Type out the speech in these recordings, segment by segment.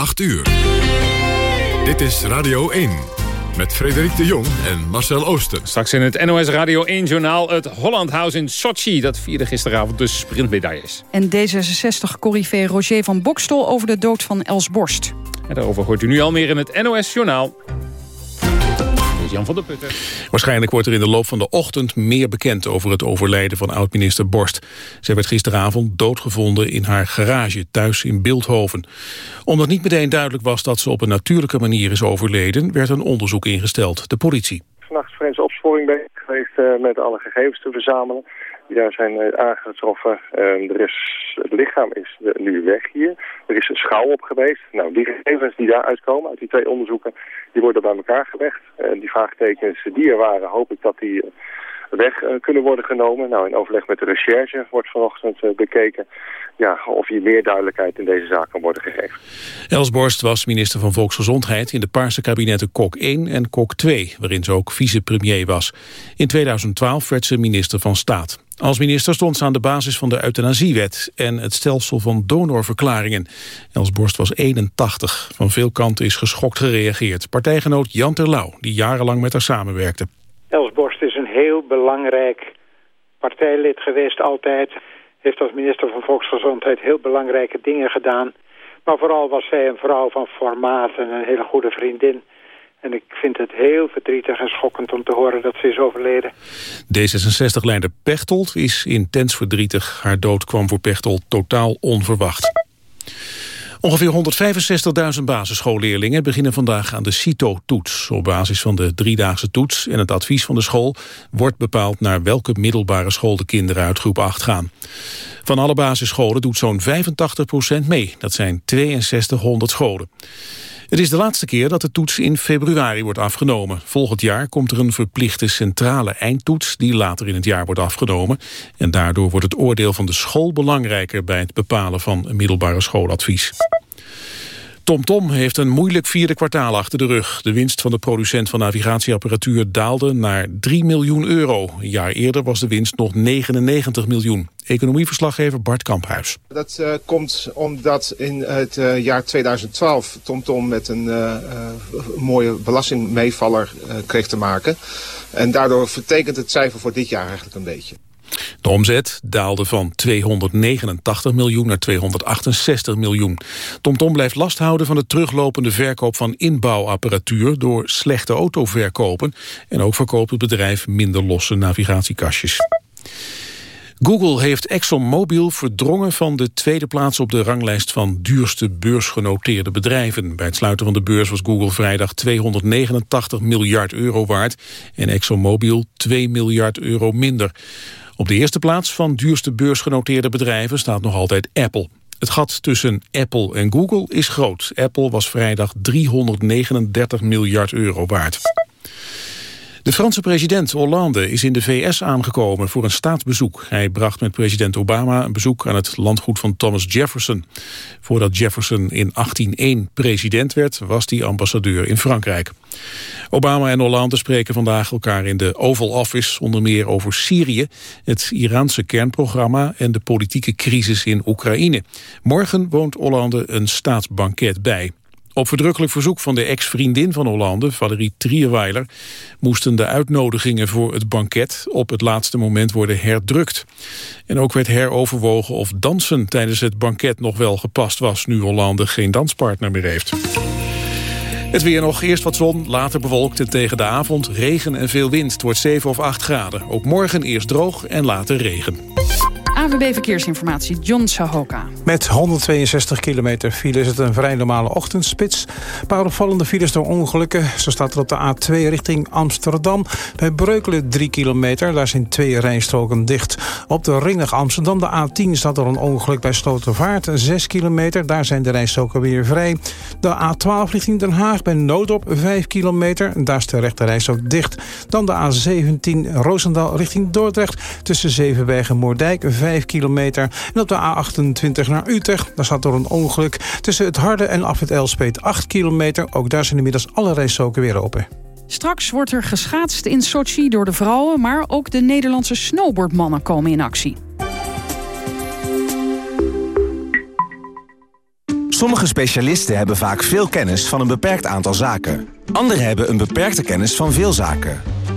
8 uur. Dit is Radio 1 met Frederik de Jong en Marcel Ooster. Straks in het NOS Radio 1-journaal het Holland House in Sochi. Dat vierde gisteravond de sprintmedailles. En D66-corrivé Roger van Bokstol over de dood van Els Borst. En daarover hoort u nu al meer in het NOS-journaal. Jan van der Putten. Waarschijnlijk wordt er in de loop van de ochtend meer bekend over het overlijden van oud-minister Borst. Zij werd gisteravond doodgevonden in haar garage thuis in Beeldhoven. Omdat niet meteen duidelijk was dat ze op een natuurlijke manier is overleden, werd een onderzoek ingesteld, de politie. Vannacht is forensische opsporing bezig geweest uh, met alle gegevens te verzamelen die daar zijn uh, aangetroffen. Uh, er is, het lichaam is nu weg hier. Er is een schouw op geweest. Nou, die gegevens die daaruit komen, uit die twee onderzoeken, die worden bij elkaar gelegd. Uh, die vraagtekens die er waren, hoop ik dat die weg kunnen worden genomen. Nou, in overleg met de recherche wordt vanochtend bekeken ja, of hier meer duidelijkheid in deze zaak kan worden gegeven. Els Borst was minister van Volksgezondheid in de Paarse kabinetten Kok 1 en Kok 2, waarin ze ook vicepremier was. In 2012 werd ze minister van Staat. Als minister stond ze aan de basis van de euthanasiewet en het stelsel van donorverklaringen. Els Borst was 81. Van veel kanten is geschokt gereageerd. Partijgenoot Jan Terlouw, die jarenlang met haar samenwerkte. Els Borst is een heel belangrijk partijlid geweest altijd. Heeft als minister van Volksgezondheid heel belangrijke dingen gedaan. Maar vooral was zij een vrouw van formaat en een hele goede vriendin. En ik vind het heel verdrietig en schokkend om te horen dat ze is overleden. D66-leider Pechtold is intens verdrietig. Haar dood kwam voor Pechtold totaal onverwacht. Ongeveer 165.000 basisschoolleerlingen beginnen vandaag aan de CITO-toets. Op basis van de driedaagse toets en het advies van de school... wordt bepaald naar welke middelbare school de kinderen uit groep 8 gaan. Van alle basisscholen doet zo'n 85% mee. Dat zijn 6200 scholen. Het is de laatste keer dat de toets in februari wordt afgenomen. Volgend jaar komt er een verplichte centrale eindtoets... die later in het jaar wordt afgenomen. En daardoor wordt het oordeel van de school belangrijker... bij het bepalen van een middelbare schooladvies. TomTom Tom heeft een moeilijk vierde kwartaal achter de rug. De winst van de producent van navigatieapparatuur daalde naar 3 miljoen euro. Een jaar eerder was de winst nog 99 miljoen. Economieverslaggever Bart Kamphuis. Dat uh, komt omdat in het uh, jaar 2012 TomTom Tom met een uh, mooie belastingmeevaller kreeg te maken. En daardoor vertekent het cijfer voor dit jaar eigenlijk een beetje. De omzet daalde van 289 miljoen naar 268 miljoen. TomTom Tom blijft last houden van de teruglopende verkoop van inbouwapparatuur door slechte autoverkopen. En ook verkoopt het bedrijf minder losse navigatiekastjes. Google heeft ExxonMobil verdrongen van de tweede plaats op de ranglijst van duurste beursgenoteerde bedrijven. Bij het sluiten van de beurs was Google vrijdag 289 miljard euro waard en ExxonMobil 2 miljard euro minder. Op de eerste plaats van duurste beursgenoteerde bedrijven staat nog altijd Apple. Het gat tussen Apple en Google is groot. Apple was vrijdag 339 miljard euro waard. De Franse president Hollande is in de VS aangekomen voor een staatsbezoek. Hij bracht met president Obama een bezoek aan het landgoed van Thomas Jefferson. Voordat Jefferson in 1801 president werd, was hij ambassadeur in Frankrijk. Obama en Hollande spreken vandaag elkaar in de Oval Office onder meer over Syrië, het Iraanse kernprogramma en de politieke crisis in Oekraïne. Morgen woont Hollande een staatsbanket bij. Op verdrukkelijk verzoek van de ex-vriendin van Hollande, Valerie Trierweiler, moesten de uitnodigingen voor het banket op het laatste moment worden herdrukt. En ook werd heroverwogen of dansen tijdens het banket nog wel gepast was, nu Hollande geen danspartner meer heeft. Het weer nog, eerst wat zon, later bewolkt en tegen de avond regen en veel wind. Het wordt 7 of 8 graden. Ook morgen eerst droog en later regen. AWB Verkeersinformatie, John Sahoka. Met 162 kilometer file is het een vrij normale ochtendspits. Een paar opvallende files door ongelukken. Zo staat er op de A2 richting Amsterdam. Bij Breukelen 3 kilometer, daar zijn twee rijstroken dicht. Op de ring Amsterdam, de A10, staat er een ongeluk bij Slotervaart. 6 kilometer, daar zijn de rijstroken weer vrij. De A12 richting Den Haag bij Noodop 5 kilometer. Daar is de rechte rijstrook dicht. Dan de A17 Roosendaal richting Dordrecht. Tussen Zevenbergen en Moordijk 5 kilometer. En op de A28 naar Utrecht, daar staat door een ongeluk... tussen het Harde en af het Elspeet 8 kilometer. Ook daar zijn inmiddels alle rijstroken weer open. Straks wordt er geschaatst in Sochi door de vrouwen... maar ook de Nederlandse snowboardmannen komen in actie. Sommige specialisten hebben vaak veel kennis van een beperkt aantal zaken. Anderen hebben een beperkte kennis van veel zaken.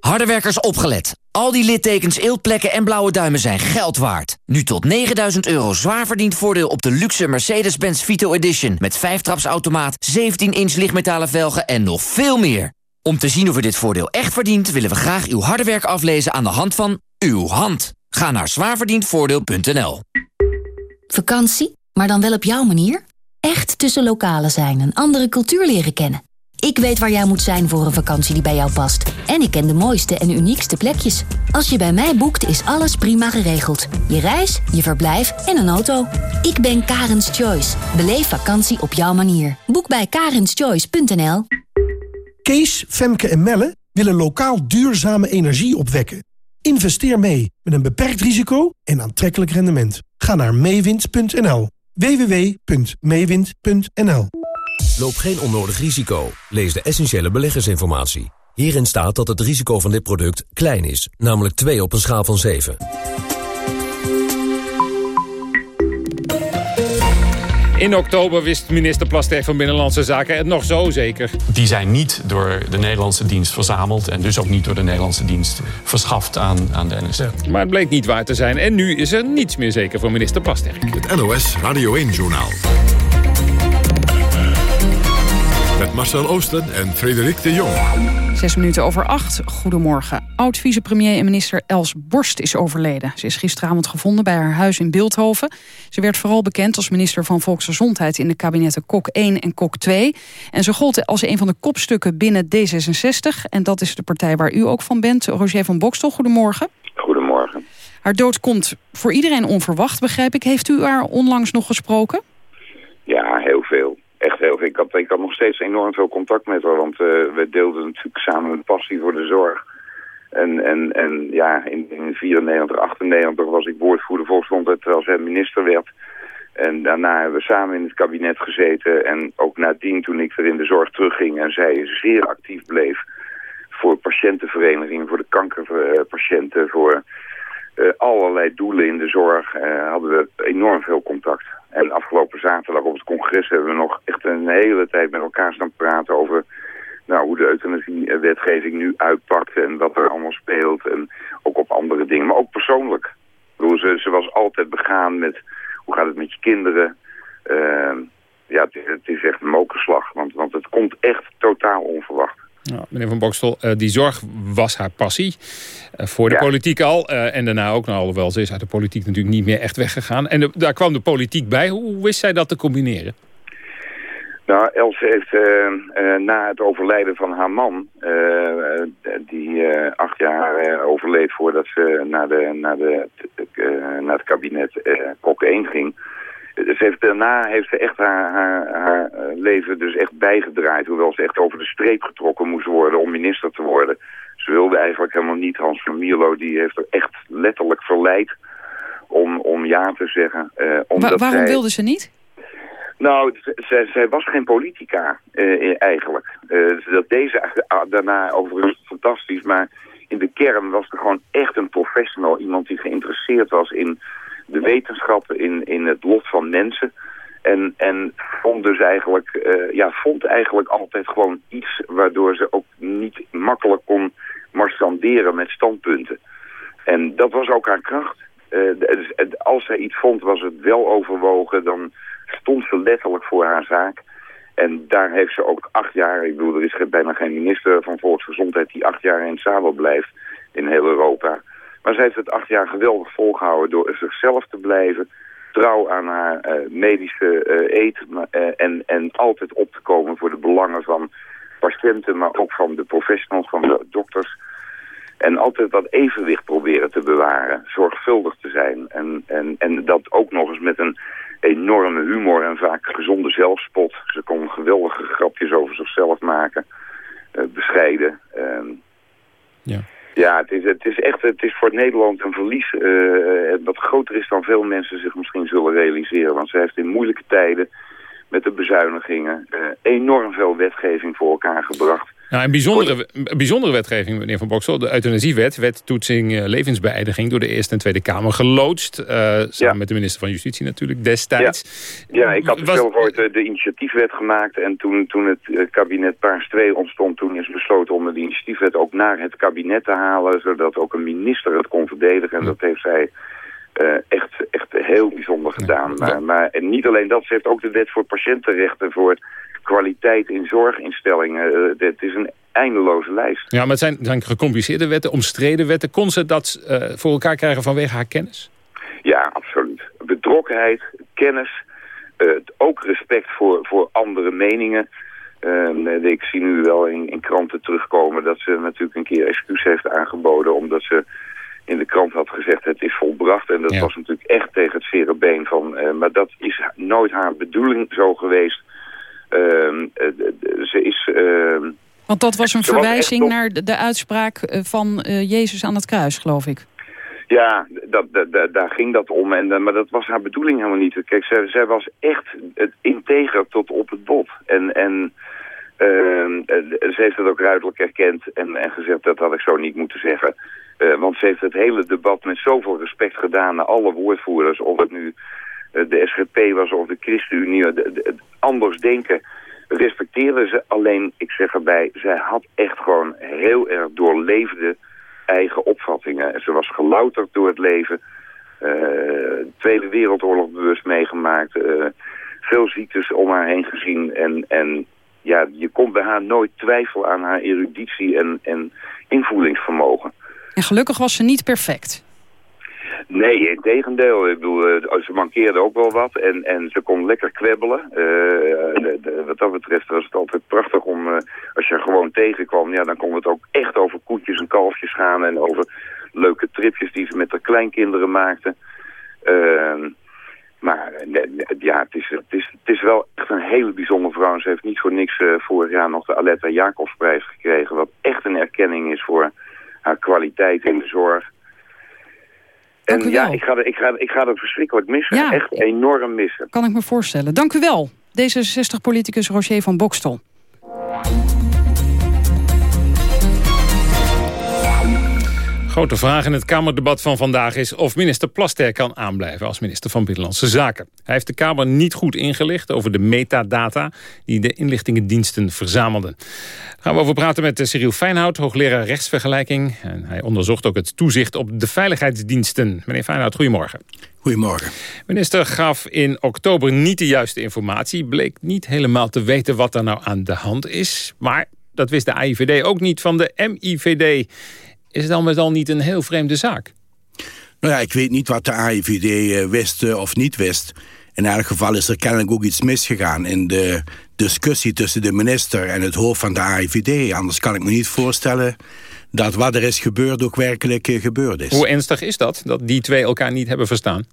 Hardewerkers opgelet. Al die littekens, eeltplekken en blauwe duimen zijn geld waard. Nu tot 9000 euro zwaar verdiend voordeel op de luxe Mercedes-Benz Vito Edition... met 5-trapsautomaat, 17-inch lichtmetalen velgen en nog veel meer. Om te zien of u dit voordeel echt verdient... willen we graag uw harde werk aflezen aan de hand van uw hand. Ga naar zwaarverdiendvoordeel.nl Vakantie, maar dan wel op jouw manier? Echt tussen lokalen zijn en andere cultuur leren kennen. Ik weet waar jij moet zijn voor een vakantie die bij jou past. En ik ken de mooiste en uniekste plekjes. Als je bij mij boekt, is alles prima geregeld. Je reis, je verblijf en een auto. Ik ben Karens Choice. Beleef vakantie op jouw manier. Boek bij karenschoice.nl Kees, Femke en Melle willen lokaal duurzame energie opwekken. Investeer mee met een beperkt risico en aantrekkelijk rendement. Ga naar meewind.nl. www.meewind.nl Loop geen onnodig risico. Lees de essentiële beleggersinformatie. Hierin staat dat het risico van dit product klein is, namelijk 2 op een schaal van 7. In oktober wist minister Plasterk van Binnenlandse Zaken het nog zo zeker. Die zijn niet door de Nederlandse dienst verzameld... en dus ook niet door de Nederlandse dienst verschaft aan, aan de NSC. Maar het bleek niet waar te zijn. En nu is er niets meer zeker voor minister Plasterk. Het NOS Radio 1-journaal. Met Marcel Oosten en Frederik de Jong. Zes minuten over acht. Goedemorgen. Oud-vicepremier en minister Els Borst is overleden. Ze is gisteravond gevonden bij haar huis in Beeldhoven. Ze werd vooral bekend als minister van Volksgezondheid... in de kabinetten Kok 1 en Kok 2. En ze gold als een van de kopstukken binnen D66. En dat is de partij waar u ook van bent. Roger van Bokstel, goedemorgen. Goedemorgen. Haar dood komt voor iedereen onverwacht, begrijp ik. Heeft u haar onlangs nog gesproken? Ja, heel veel echt heel veel. Ik had, ik had nog steeds enorm veel contact met haar, want uh, we deelden natuurlijk samen een passie voor de zorg. En, en, en ja, in, in 94, 98 was ik woordvoerder volksgezondheid terwijl zij minister werd. En daarna hebben we samen in het kabinet gezeten. En ook nadien, toen ik er in de zorg terugging en zij zeer actief bleef... voor patiëntenverenigingen, voor de kankerpatiënten, voor uh, allerlei doelen in de zorg... Uh, hadden we enorm veel contact. En afgelopen zaterdag op het congres hebben we nog echt een hele tijd met elkaar staan praten over nou, hoe de euthanasie-wetgeving nu uitpakt en wat er allemaal speelt. En ook op andere dingen, maar ook persoonlijk. Bedoel, ze, ze was altijd begaan met hoe gaat het met je kinderen. Uh, ja, het, het, is echt een mokerslag, want, want het komt echt totaal onverwacht. Nou, meneer Van Bokstel, uh, die zorg was haar passie. Uh, voor de ja. politiek al. Uh, en daarna ook, nou, alhoewel ze is uit de politiek natuurlijk niet meer echt weggegaan. En de, daar kwam de politiek bij. Hoe, hoe, wist zij dat te combineren? Nou, Els heeft na het overlijden van haar man... die acht jaar overleed voordat ze naar, de, naar, de, naar het kabinet Kok 1 ging dus heeft, daarna heeft ze echt haar, haar, haar, leven dus echt bijgedraaid. Hoewel ze echt over de streep getrokken moest worden om minister te worden. Ze wilde eigenlijk helemaal niet. Hans van Mierlo die heeft er echt letterlijk verleid om, om ja te zeggen. Uh, Wa waarom zij... wilde ze niet? Nou, zij, zij was geen politica uh, eigenlijk. Uh, dat deze daarna overigens fantastisch, maar in de kern was er gewoon echt een professional. Iemand die geïnteresseerd was in de wetenschappen in, in het lot van mensen. En, en vond dus eigenlijk, uh, ja, vond eigenlijk altijd gewoon iets waardoor ze ook niet makkelijk kon marchanderen met standpunten. En dat was ook haar kracht. Uh, dus, als zij iets vond, was het wel overwogen. Dan stond ze letterlijk voor haar zaak. En daar heeft ze ook acht jaar, ik bedoel, er is bijna geen minister van Volksgezondheid die acht jaar in het zadel blijft in heel Europa. Maar zij heeft het acht jaar geweldig volgehouden door zichzelf te blijven. Trouw aan haar uh, medische uh, eet uh, en, en altijd op te komen voor de belangen van patiënten, maar ook van de professionals, van de dokters. En altijd dat evenwicht proberen te bewaren, zorgvuldig te zijn. En, en, en dat ook nog eens met een enorme humor en vaak gezonde zelfspot. Ze kon geweldige grapjes over zichzelf maken, bescheiden. Ehm, Ja. Ja, het is, het is echt het is voor Nederland een verlies uh, wat groter is dan veel mensen zich misschien zullen realiseren. Want zij heeft in moeilijke tijden met de bezuinigingen uh, enorm veel wetgeving voor elkaar gebracht. Nou, een bijzondere, bijzondere wetgeving, meneer Van Boksel. De euthanasiewet, wettoetsing uh, levensbeëindiging... door de Eerste en Tweede Kamer geloodst. Uh, samen ja. met de minister van Justitie natuurlijk destijds. Ja, ja ik had Was... zelf ooit de, de initiatiefwet gemaakt. En toen, toen het kabinet Paars 2 ontstond... toen is besloten om de initiatiefwet ook naar het kabinet te halen... zodat ook een minister het kon verdedigen. En dat heeft zij... Uh, echt, echt heel bijzonder gedaan. Maar, maar en niet alleen dat, ze heeft ook de wet voor patiëntenrechten... voor kwaliteit in zorginstellingen. Uh, het is een eindeloze lijst. Ja, maar het zijn, zijn gecompliceerde wetten, omstreden wetten. Kon ze dat uh, voor elkaar krijgen vanwege haar kennis? Ja, absoluut. Betrokkenheid, kennis, ook respect voor, voor andere meningen. ik zie nu wel in, in kranten terugkomen dat ze natuurlijk een keer excuus heeft aangeboden... omdat ze in de krant had gezegd het is volbracht. En dat ja. was natuurlijk echt tegen het vere been van... maar dat is nooit haar bedoeling zo geweest... Uh, ze is... Uh, Want dat was een verwijzing naar de, de, uitspraak van uh, Jezus aan het kruis, geloof ik. Ja, dat, dat, daar ging dat om. En, maar dat was haar bedoeling helemaal niet. Kijk, zij, zij was echt het integer tot op het bot. En, en ehm, ze heeft het ook ruidelijk erkend en, en gezegd dat had ik zo niet moeten zeggen. Uh, want ze heeft het hele debat met zoveel respect gedaan naar alle woordvoerders. Of het nu de SGP was of de ChristenUnie, anders denken, respecteren ze. Alleen, ik zeg erbij, zij had echt gewoon heel erg doorleefde eigen opvattingen. Ze was gelouterd door het leven, Tweede Wereldoorlog bewust meegemaakt, veel ziektes om haar heen gezien en... en ja, je kon bij haar nooit twijfel aan haar eruditie en, en invoelingsvermogen. En gelukkig was ze niet perfect. Nee, in tegendeel. Ik bedoel, eh, ze mankeerde ook wel wat en, en ze kon lekker kwebbelen. Uh, de, de, wat dat betreft was het altijd prachtig om, uh, als je gewoon tegenkwam, ja, dan kon het ook echt over koetjes en kalfjes gaan en over leuke tripjes die ze met haar kleinkinderen maakten. Uh, maar ja, het is, het, is, het is wel echt een hele bijzondere vrouw. Ze heeft niet voor niks vorig jaar nog de Aletta Jacobsprijs gekregen, wat echt een erkenning is voor haar kwaliteit in de zorg. En ja, ik ga, ik, ga, ik ga dat verschrikkelijk missen. Ja, Echt enorm missen. Kan ik me voorstellen. Dank u wel. D66-politicus Roger van Bokstel. Grote vraag in het Kamerdebat van vandaag is of minister Plaster kan aanblijven als minister van Binnenlandse Zaken. Hij heeft de Kamer niet goed ingelicht over de metadata die de inlichtingendiensten verzamelden. Daar gaan we over praten met Cyril Feinhout, hoogleraar rechtsvergelijking. En hij onderzocht ook het toezicht op de veiligheidsdiensten. Meneer Feinhout, goedemorgen. Goedemorgen. Minister gaf in oktober niet de juiste informatie. Bleek niet helemaal te weten wat er nou aan de hand is. Maar dat wist de AIVD ook niet van de MIVD is het dan met al niet een heel vreemde zaak? Nou ja, ik weet niet wat de AIVD eh, wist eh, of niet wist. In elk geval is er kennelijk ook iets misgegaan in de discussie tussen de minister en het hoofd van de AIVD. Anders kan ik me niet voorstellen dat wat er is gebeurd ook werkelijk eh, gebeurd is. Hoe ernstig is dat, dat die twee elkaar niet hebben verstaan?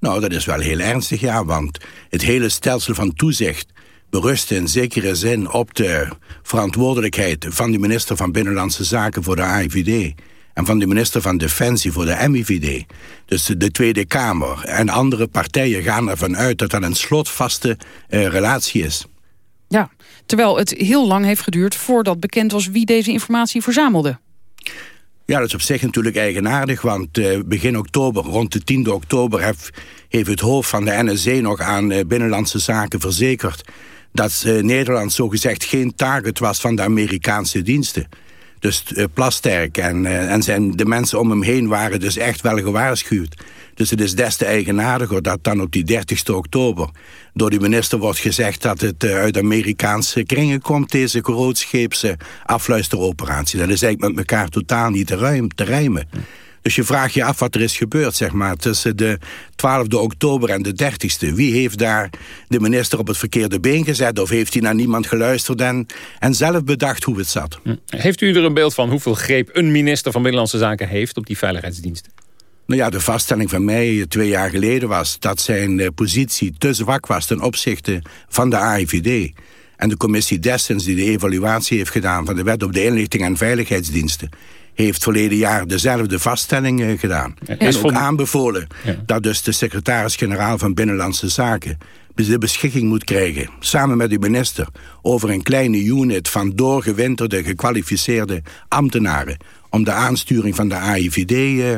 Nou, dat is wel heel ernstig, ja, want het hele stelsel van toezicht berust in zekere zin op de verantwoordelijkheid van de minister van Binnenlandse Zaken voor de AIVD en van de minister van Defensie voor de MIVD. Dus de Tweede Kamer en andere partijen gaan ervan uit dat dat een slotvaste uh, relatie is. Ja, terwijl het heel lang heeft geduurd voordat bekend was wie deze informatie verzamelde. Ja, dat is op zich natuurlijk eigenaardig, want uh, begin oktober, rond de 10e oktober... Heeft, heeft het hoofd van de NSC nog aan uh, Binnenlandse Zaken verzekerd dat uh, Nederland zogezegd geen target was van de Amerikaanse diensten. Dus uh, Plasterk en, uh, en zijn, de mensen om hem heen waren dus echt wel gewaarschuwd. Dus het is des te eigenaardiger dat dan op die 30 oktober... door de minister wordt gezegd dat het uit Amerikaanse kringen komt... deze grootscheepse afluisteroperatie. Dat is eigenlijk met elkaar totaal niet te, te rijmen. Dus je vraagt je af wat er is gebeurd, zeg maar, tussen de 12e oktober en de 30e. Wie heeft daar de minister op het verkeerde been gezet? Of heeft hij naar niemand geluisterd en, en zelf bedacht hoe het zat? Hm. Heeft u er een beeld van hoeveel greep een minister van Binnenlandse Zaken heeft op die veiligheidsdiensten? Nou ja, de vaststelling van mij twee jaar geleden was... dat zijn eh, positie te zwak was ten opzichte van de AIVD. En de commissie destijds die de evaluatie heeft gedaan... van de wet op de inlichting en veiligheidsdiensten heeft verleden jaar dezelfde vaststelling gedaan. en ook aanbevolen dat dus de secretaris-generaal van Binnenlandse Zaken de beschikking moet krijgen, samen met de minister, over een kleine unit van doorgewinterde, gekwalificeerde ambtenaren, om de aansturing van de AIVD uh,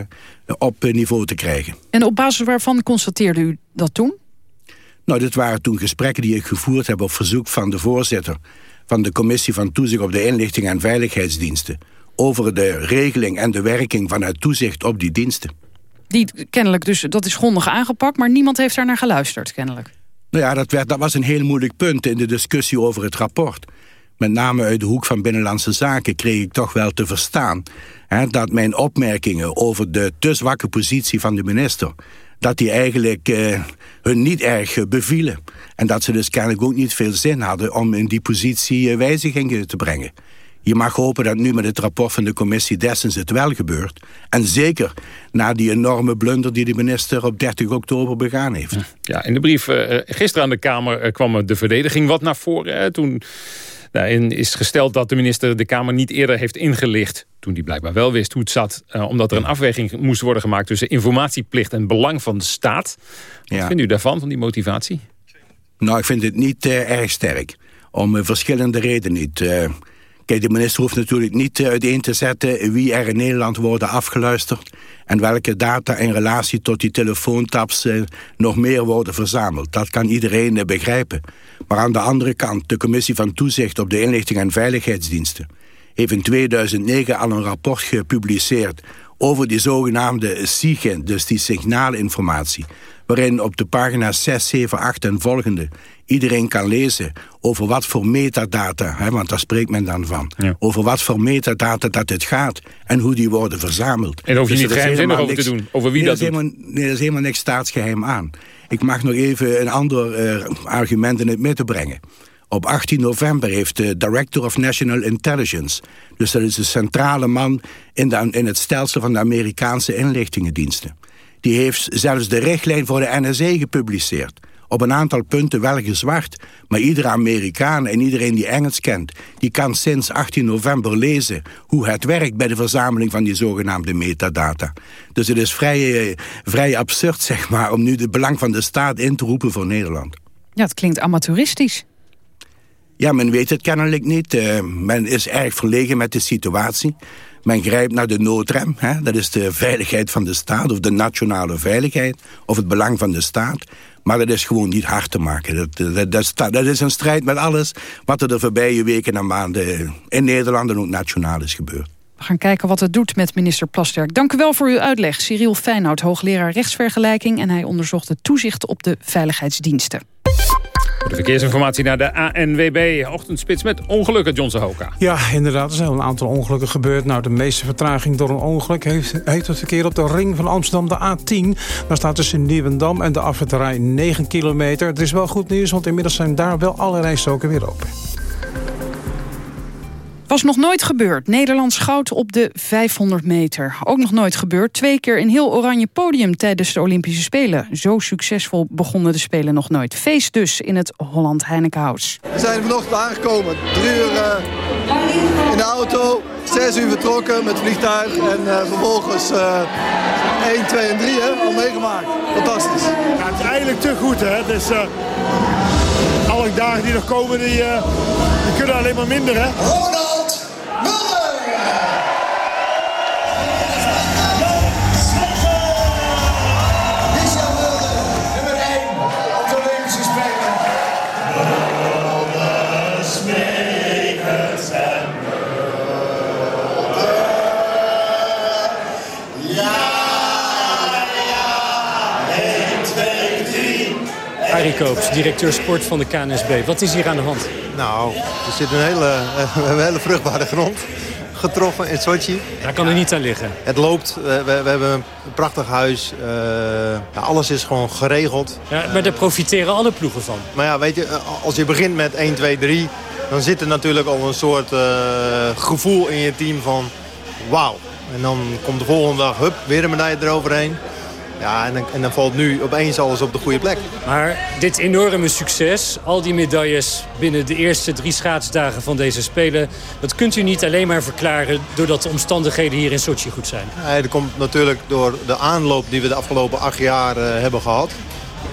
op niveau te krijgen. En op basis waarvan constateerde u dat toen? Nou, dit waren toen gesprekken die ik gevoerd heb op verzoek van de voorzitter van de Commissie van Toezicht op de Inlichting en Veiligheidsdiensten over de regeling en de werking van het toezicht op die diensten. Die kennelijk dus, dat is grondig aangepakt, maar niemand heeft daar naar geluisterd, kennelijk. Nou ja, dat, werd, dat was een heel moeilijk punt in de discussie over het rapport. Met name uit de hoek van Binnenlandse Zaken kreeg ik toch wel te verstaan... Hè, dat mijn opmerkingen over de te zwakke positie van de minister... dat die eigenlijk eh, hun niet erg bevielen. En dat ze dus kennelijk ook niet veel zin hadden... om in die positie eh, wijzigingen te brengen. Je mag hopen dat nu met het rapport van de commissie Dessens het wel gebeurt. En zeker na die enorme blunder die de minister op 30 oktober begaan heeft. Ja, in de brief uh, gisteren aan de Kamer uh, kwam de verdediging wat naar voren. Toen daarin is gesteld dat de minister de Kamer niet eerder heeft ingelicht. Toen die blijkbaar wel wist hoe het zat. omdat er een afweging moest worden gemaakt tussen informatieplicht en belang van de staat. Wat ja. vindt u daarvan, van die motivatie? Nou, ik vind het niet erg sterk. Om verschillende redenen niet. Kijk, de minister hoeft natuurlijk niet eh, uiteen te zetten wie er in Nederland worden afgeluisterd en welke data in relatie tot die telefoontaps eh, nog meer worden verzameld. Dat kan iedereen eh, begrijpen. Maar aan de andere kant, de Commissie van Toezicht op de Inlichting en Veiligheidsdiensten heeft in 2009 al een rapport gepubliceerd over die zogenaamde SIGIN, dus die signaalinformatie, waarin op de pagina's 6, 7, 8 en volgende iedereen kan lezen over wat voor metadata, hè, want daar spreekt men dan van, over wat voor metadata dat het gaat en hoe die worden verzameld. En hoef je dus niet geheimzinnig over te doen, over wie nee, dat, dat Helemaal, nee, dat is helemaal niks staatsgeheim aan. Ik mag nog even een ander uh, argument in het midden brengen. Op 18 november heeft de Director of National Intelligence... dus dat is de centrale man in, de, in het stelsel van de Amerikaanse inlichtingendiensten... die heeft zelfs de richtlijn voor de NSA gepubliceerd op een aantal punten wel gezwart. Maar iedere Amerikaan en iedereen die Engels kent... die kan sinds 18 november lezen hoe het werkt... bij de verzameling van die zogenaamde metadata. Dus het is vrij, eh, vrij absurd, zeg maar... om nu het belang van de staat in te roepen voor Nederland. Ja, het klinkt amateuristisch. Ja, men weet het kennelijk niet. Uh, men is erg verlegen met de situatie. Men grijpt naar de noodrem. Hè? Dat is de veiligheid van de staat of de nationale veiligheid... of het belang van de staat. Maar dat is gewoon niet hard te maken. Dat, dat, dat, is een strijd met alles wat er de voorbije weken en maanden... in Nederland en ook nationaal is gebeurd. We gaan kijken wat het doet met minister Plasterk. Dank u wel voor uw uitleg. Cyril Feyenoord, hoogleraar rechtsvergelijking... en hij onderzocht het toezicht op de veiligheidsdiensten. De verkeersinformatie naar de ANWB. Ochtendspits met ongelukken, Johnson Hoka. Ja, inderdaad. Er zijn een aantal ongelukken gebeurd. Nou, de meeste vertraging door een ongeluk heeft, heeft het verkeer op de ring van Amsterdam, de A10. Daar staat tussen Nieuwendam en de afwetterij 9 kilometer. Het is wel goed nieuws, want inmiddels zijn daar wel alle rijstroken weer open. Was nog nooit gebeurd. Nederlands goud op de 500 meter. Ook nog nooit gebeurd. Twee keer een heel oranje podium tijdens de Olympische Spelen. Zo succesvol begonnen de Spelen nog nooit. Feest dus in het Holland Heinekenhuis. We zijn vanochtend aangekomen. Drie uur uh, in de auto. Zes uur vertrokken met vliegtuig. En uh, vervolgens uh, 1, 2 en 3 hè, al meegemaakt. Fantastisch. Ja, het is eigenlijk te goed. Hè? Dus, alle dagen die nog komen, die, die kunnen alleen maar minder. Hè? Koops, directeur sport van de KNSB. Wat is hier aan de hand? Nou, er zit een hele, we hebben een hele vruchtbare grond getroffen in Sochi. Daar kan er niet aan liggen. Het loopt, we, we, we hebben een prachtig huis. Uh, ja, alles is gewoon geregeld. Ja, maar daar profiteren alle ploegen van. Maar ja, weet je, als je begint met 1, 2, 3... dan zit er natuurlijk al een soort uh, gevoel in je team van... wauw. En dan komt de volgende dag, hup, weer een medaille eroverheen. Ja, en dan, en dan valt nu opeens alles op de goede plek. Maar dit enorme succes, al die medailles binnen de eerste drie schaatsdagen van deze Spelen... dat kunt u niet alleen maar verklaren doordat de omstandigheden hier in Sochi goed zijn. Ja, dat komt natuurlijk door de aanloop die we de afgelopen acht jaar uh, hebben gehad.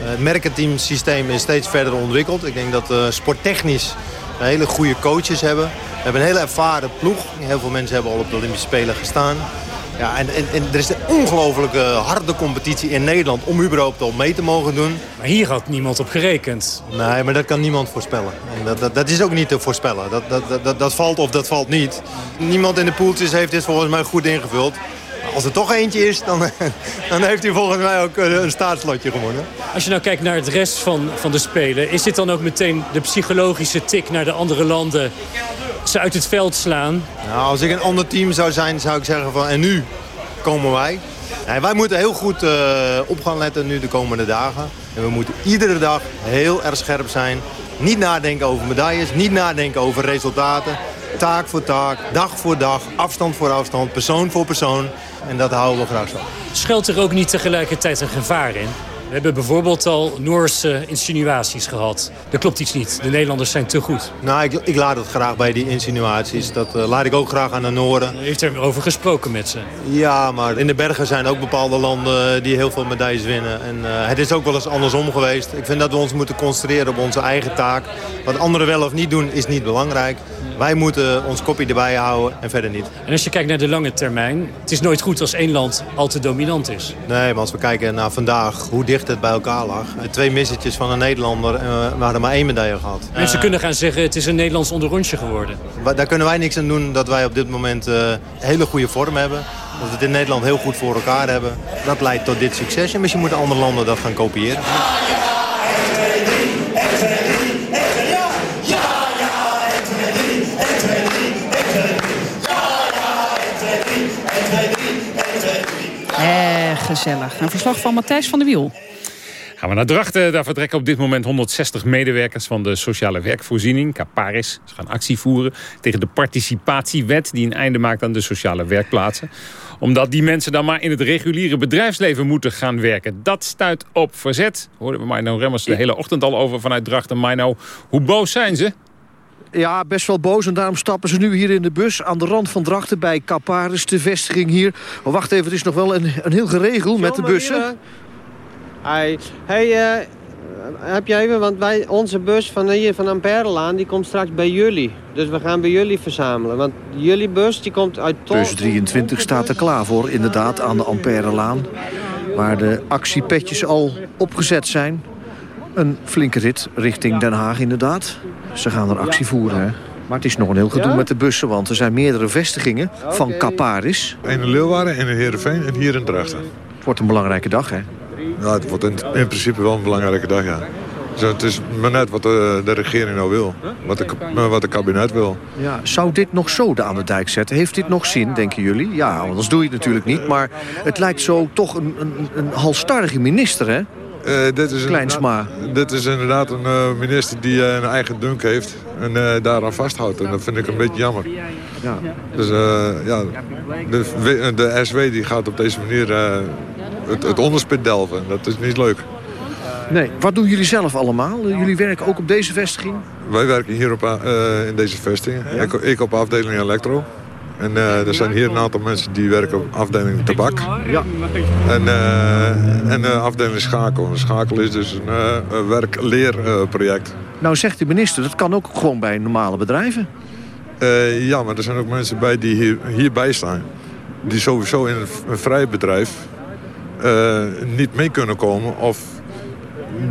Uh, het merkenteamsysteem is steeds verder ontwikkeld. Ik denk dat uh, sporttechnisch hele goede coaches hebben. We hebben een hele ervaren ploeg. Heel veel mensen hebben al op de Olympische Spelen gestaan. Ja, en, en, en er is een ongelooflijke harde competitie in Nederland om überhaupt al mee te mogen doen. Maar hier had niemand op gerekend. Nee, maar dat kan niemand voorspellen. En dat, dat, dat is ook niet te voorspellen. Dat, dat, dat, dat valt of dat valt niet. Niemand in de poeltjes heeft dit volgens mij goed ingevuld. Als er toch eentje is, dan, dan heeft hij volgens mij ook een staatslotje gewonnen. Als je nou kijkt naar het rest van, van de Spelen... is dit dan ook meteen de psychologische tik naar de andere landen... ze uit het veld slaan? Nou, als ik een ander team zou zijn, zou ik zeggen van... en nu komen wij. Nee, wij moeten heel goed uh, op gaan letten nu de komende dagen. En we moeten iedere dag heel erg scherp zijn. Niet nadenken over medailles, niet nadenken over resultaten. Taak voor taak, dag voor dag, afstand voor afstand, persoon voor persoon. En dat houden we graag zo. Schuilt er ook niet tegelijkertijd een gevaar in? We hebben bijvoorbeeld al Noorse insinuaties gehad. Dat klopt iets niet. De Nederlanders zijn te goed. Nou, ik, ik laat het graag bij die insinuaties. Dat uh, laat ik ook graag aan de Noorden. U heeft er over gesproken met ze? Ja, maar in de bergen zijn ook bepaalde landen die heel veel medailles winnen. En uh, het is ook wel eens andersom geweest. Ik vind dat we ons moeten concentreren op onze eigen taak. Wat anderen wel of niet doen, is niet belangrijk. Wij moeten ons kopje erbij houden en verder niet. En als je kijkt naar de lange termijn... het is nooit goed als één land al te dominant is. Nee, maar als we kijken naar vandaag, hoe dicht het bij elkaar lag. Twee missetjes van een Nederlander en we hadden maar één medaille gehad. Mensen kunnen gaan zeggen, het is een Nederlands onderrondje geworden. Daar kunnen wij niks aan doen dat wij op dit moment uh, hele goede vorm hebben. Dat we het in Nederland heel goed voor elkaar hebben. Dat leidt tot dit succes en misschien moeten andere landen dat gaan kopiëren. Gezellig. Een verslag van Matthijs van der Wiel. Gaan we naar Drachten. Daar vertrekken op dit moment 160 medewerkers van de sociale werkvoorziening, Caparis. Ze gaan actie voeren tegen de participatiewet die een einde maakt aan de sociale werkplaatsen. Omdat die mensen dan maar in het reguliere bedrijfsleven moeten gaan werken. Dat stuit op verzet. Hoorden we Mino Remmers de hele ochtend al over vanuit Drachten. Mino, hoe boos zijn ze? Ja, best wel boos. En daarom stappen ze nu hier in de bus aan de rand van Drachten bij Caparis, de vestiging hier. Oh, wacht even, het is nog wel een, een heel geregel met de bussen. Hey, hey uh, heb jij even, want wij, onze bus van hier van Amperelaan, die komt straks bij jullie. Dus we gaan bij jullie verzamelen. Want jullie bus die komt uit Tol. Bus 23 staat er klaar voor, inderdaad, aan de Amperelaan. Waar de actiepetjes al opgezet zijn. Een flinke rit richting Den Haag, inderdaad. Ze gaan er actie voeren, hè. Maar het is nog een heel gedoe met de bussen, want er zijn meerdere vestigingen van Caparis. Een in Leeuwarden, een in Heerenveen en hier in Drachten. Het wordt een belangrijke dag, hè? Ja, het wordt in, in principe wel een belangrijke dag, ja. Dus het is maar net wat de, de regering nou wil. Wat de, wat de kabinet wil. Ja, zou dit nog zo aan de dijk zetten? Heeft dit nog zin, denken jullie? Ja, anders doe je het natuurlijk niet. Maar het lijkt zo toch een, een, een halstarrige minister, hè? Uh, dit is Kleinsma. Dit is inderdaad een uh, minister die uh, een eigen dunk heeft en daaraan vasthoudt. En dat vind ik een beetje jammer. Ja. Dus ja, de, de, SW die gaat op deze manier het, het onderspit delven. Dat is niet leuk. Nee. Wat doen jullie zelf allemaal? Jullie werken ook op deze vestiging? Wij werken hier op, in deze vestiging. Ja? Ik, ik op afdeling elektro. En uh, er zijn hier een aantal mensen die werken op afdeling tabak. Ja. En, uh, en uh, afdeling schakel. En schakel is dus een werk-leerproject. nou zegt de minister, dat kan ook gewoon bij normale bedrijven. ja, maar er zijn ook mensen bij die hier, hierbij staan. Die sowieso in een, vrij bedrijf niet mee kunnen komen. Of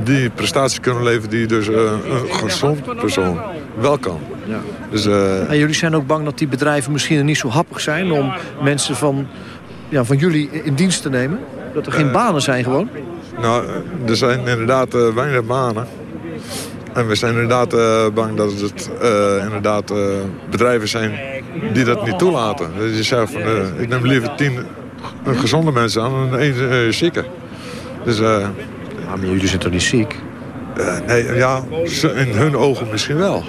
die prestaties kunnen leveren die dus een gezond persoon wel kan. Ja. Dus, uh... en jullie zijn ook bang dat die bedrijven misschien niet zo happig zijn... om mensen van, ja, van jullie in dienst te nemen? Dat er geen uh, banen zijn gewoon? Nou, er zijn inderdaad uh, weinig banen. En we zijn inderdaad bang dat het inderdaad bedrijven zijn die dat niet toelaten. Dat je zegt van, ik neem liever tien gezonde mensen aan dan één zieke. Dus, maar jullie zijn toch niet ziek? Nee, ja, in hun ogen misschien wel.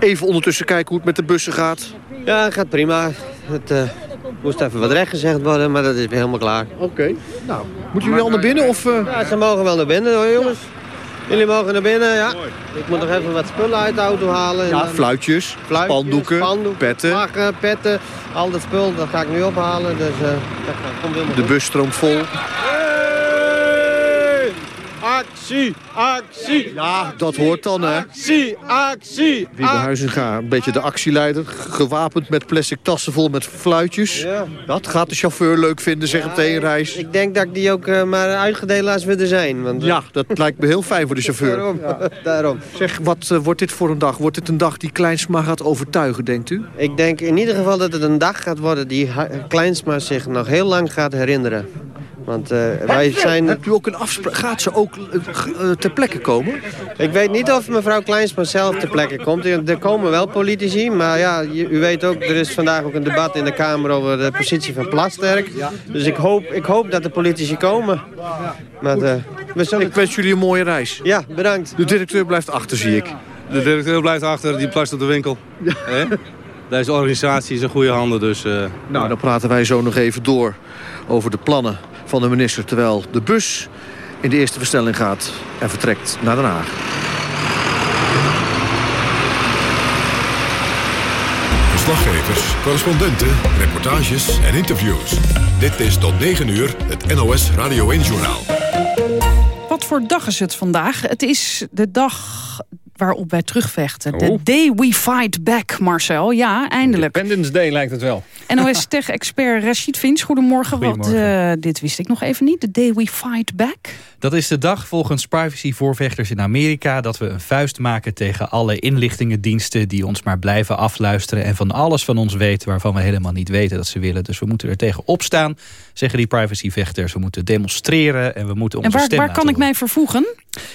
Even ondertussen kijken hoe het met de bussen gaat. Ja, het gaat prima. Het, uh, Moest even wat recht gezegd worden, maar dat is weer helemaal klaar. Oké. Nou, moeten jullie al naar binnen of... Uh... Ja, ze mogen wel naar binnen hoor, jongens. Jullie mogen naar binnen, ja. Ik moet nog even wat spullen uit de auto halen. Ja, fluitjes, fluitjes spandoeken, spandoeken, petten. Vlaggen, petten, al dat spul, dat ga ik nu ophalen. Dus, uh, dat komt helemaal De bus stroomt vol. Actie, actie. Ja, dat hoort dan, hè. Actie, actie. Wiebe Huizinga, een beetje de actieleider. Gewapend met plastic tassen vol met fluitjes. Ja. Dat gaat de chauffeur leuk vinden, zeg op de reis. Ik denk dat ik die ook uh, maar uitgedelen als we er zijn. Want, ja, dat lijkt me heel fijn voor de chauffeur. Daarom. Daarom. Zeg, wat uh, wordt dit voor een dag? Wordt dit een dag die Kleinsma gaat overtuigen, denkt u? Ik denk in ieder geval dat het een dag gaat worden die Kleinsma zich nog heel lang gaat herinneren. Want uh, wij zijn... Hebt u ook een afspraak? Gaat ze ook ter plekke komen? Ik weet niet of mevrouw Kleinsman zelf ter plekke komt. Er komen wel politici, maar ja, u weet ook... er is vandaag ook een debat in de Kamer over de positie van Plasterk. Dus ik hoop, ik hoop dat de politici komen. Maar, uh, we zullen... Ik wens jullie een mooie reis. Ja, bedankt. De directeur blijft achter, zie ik. De directeur blijft achter, die plast op de winkel. Ja. Deze organisatie is in goede handen, dus... Nou, dan praten wij zo nog even door over de plannen van de minister... terwijl de bus in de eerste verstelling gaat en vertrekt naar Den Haag. Verslaggevers, correspondenten, reportages en interviews. Dit is tot 9 uur het NOS Radio 1-journaal. Wat voor dag is het vandaag? Het is de dag waarop wij terugvechten. De oh. day we fight back, Marcel. Ja, eindelijk. Independence Day lijkt het wel. NOS-tech-expert Rashid Finch, goedemorgen. goedemorgen. Wat, uh, dit wist ik nog even niet. De day we fight back. Dat is de dag volgens privacyvoorvechters in Amerika... dat we een vuist maken tegen alle inlichtingendiensten... die ons maar blijven afluisteren... en van alles van ons weten waarvan we helemaal niet weten dat ze willen. Dus we moeten er tegen opstaan, zeggen die privacyvechters. We moeten demonstreren en we moeten onze en waar, stem waar kan ik mij vervoegen?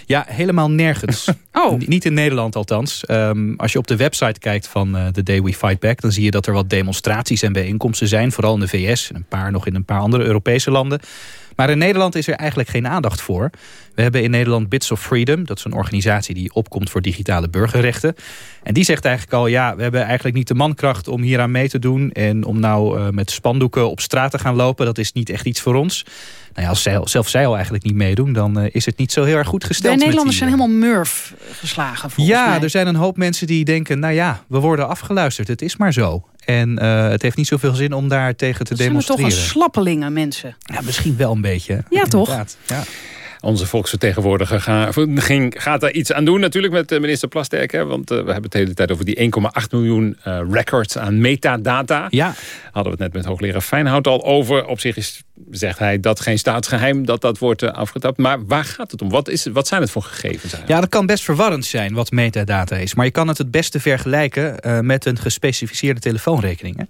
Ja, helemaal nergens. oh. Niet in Nederland althans. Um, als je op de website kijkt van uh, The Day We Fight Back... dan zie je dat er wat demonstraties en bijeenkomsten zijn. Vooral in de VS en een paar nog in een paar andere Europese landen. Maar in Nederland is er eigenlijk geen aandacht voor. We hebben in Nederland Bits of Freedom. Dat is een organisatie die opkomt voor digitale burgerrechten. En die zegt eigenlijk al... ja, we hebben eigenlijk niet de mankracht om hier aan mee te doen... en om nou uh, met spandoeken op straat te gaan lopen. Dat is niet echt iets voor ons. Nou ja, als zij, zelf zij al eigenlijk niet meedoen... dan uh, is het niet zo heel erg goed gesteld. De Nederlanders die, zijn helemaal murf geslagen volgens ja, mij. er zijn een hoop mensen die denken... nou ja, we worden afgeluisterd. Het is maar zo. En uh, het heeft niet zoveel zin om daar tegen te dat demonstreren. Zijn toch een slappelingen, mensen? Ja, misschien wel een beetje. Ja, toch? Ja. Onze volksvertegenwoordiger gaat, ging, gaat daar iets aan doen natuurlijk met minister Plasterk. Hè, want uh, we hebben het de hele tijd over die 1,8 miljoen uh, records aan metadata. Ja. Hadden we het net met hoogleraar Fijnhout al over. Op zich is, zegt hij, dat geen staatsgeheim dat dat wordt uh, afgetapt. Maar waar gaat het om? Wat, is, wat zijn het voor gegevens? Ja, dat kan best verwarrend zijn wat metadata is. Maar je kan het het beste vergelijken met een gespecificeerde telefoonrekening. Hè.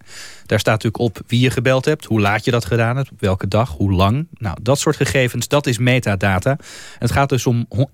Daar staat natuurlijk op wie je gebeld hebt, hoe laat je dat gedaan hebt, welke dag, hoe lang. Nou, dat soort gegevens, dat is metadata. Het gaat dus om 1,8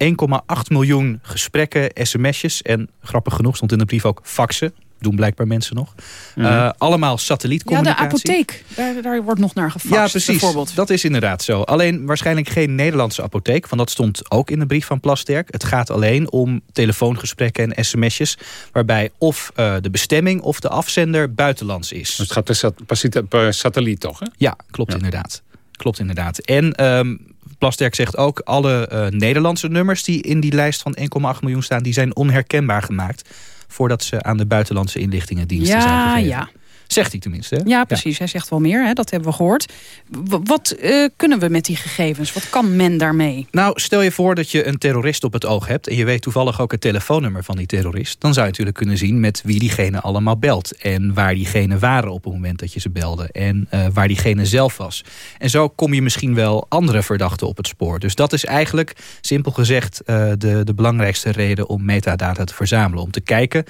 miljoen gesprekken, sms'jes en grappig genoeg stond in de brief ook faxen doen blijkbaar mensen nog. Mm -hmm. uh, allemaal satellietcommunicatie. Ja, de apotheek. Daar, daar wordt nog naar gefaxt. Ja, precies. Dat is inderdaad zo. Alleen waarschijnlijk geen Nederlandse apotheek. Want dat stond ook in de brief van Plasterk. Het gaat alleen om telefoongesprekken en sms'jes... waarbij of uh, de bestemming of de afzender buitenlands is. Dus het gaat per, sat per satelliet toch? Hè? Ja, klopt ja. inderdaad. Klopt inderdaad. En um, Plasterk zegt ook... alle uh, Nederlandse nummers die in die lijst van 1,8 miljoen staan... die zijn onherkenbaar gemaakt voordat ze aan de buitenlandse inlichtingendiensten ja, zijn gegeven. Ja, Zegt hij tenminste. Hè? Ja, precies. Ja. Hij zegt wel meer, hè? dat hebben we gehoord. W wat uh, kunnen we met die gegevens? Wat kan men daarmee? Nou, stel je voor dat je een terrorist op het oog hebt... en je weet toevallig ook het telefoonnummer van die terrorist... dan zou je natuurlijk kunnen zien met wie diegene allemaal belt... en waar diegene waren op het moment dat je ze belde... en uh, waar diegene zelf was. En zo kom je misschien wel andere verdachten op het spoor. Dus dat is eigenlijk, simpel gezegd... Uh, de, de belangrijkste reden om metadata te verzamelen. Om te kijken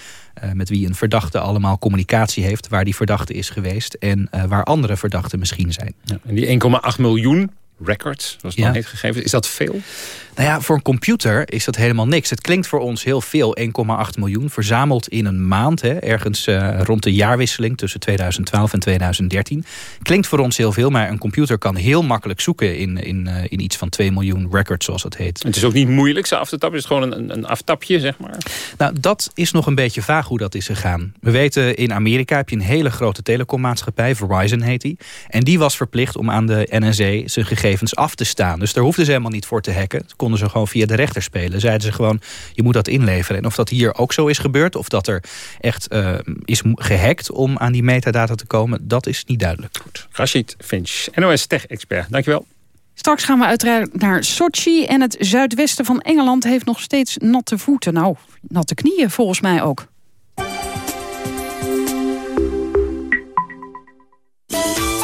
met wie een verdachte allemaal communicatie heeft... waar die verdachte is geweest en uh, waar andere verdachten misschien zijn. Ja, en die 1,8 miljoen records, zoals het ja. heet gegeven, is dat veel? Nou ja, voor een computer is dat helemaal niks. Het klinkt voor ons heel veel, 1,8 miljoen. Verzameld in een maand, hè, ergens uh, rond de jaarwisseling... tussen 2012 en 2013. Klinkt voor ons heel veel, maar een computer kan heel makkelijk zoeken... in, in, uh, in iets van 2 miljoen records, zoals dat heet. Het is ook niet moeilijk, ze af te tappen. Het is gewoon een, een aftapje, zeg maar. Nou, dat is nog een beetje vaag hoe dat is gegaan. We weten, in Amerika heb je een hele grote telecommaatschappij... Verizon heet die. En die was verplicht om aan de NSA zijn gegevens af te staan. Dus daar hoefden ze helemaal niet voor te hacken konden ze gewoon via de rechter spelen. Zeiden ze gewoon, je moet dat inleveren. En of dat hier ook zo is gebeurd, of dat er echt uh, is gehackt om aan die metadata te komen, dat is niet duidelijk. Goed. Rashid Finch, NOS Tech-expert. Dankjewel. Straks gaan we uiteraard naar Sochi. En het zuidwesten van Engeland heeft nog steeds natte voeten. Nou, natte knieën volgens mij ook.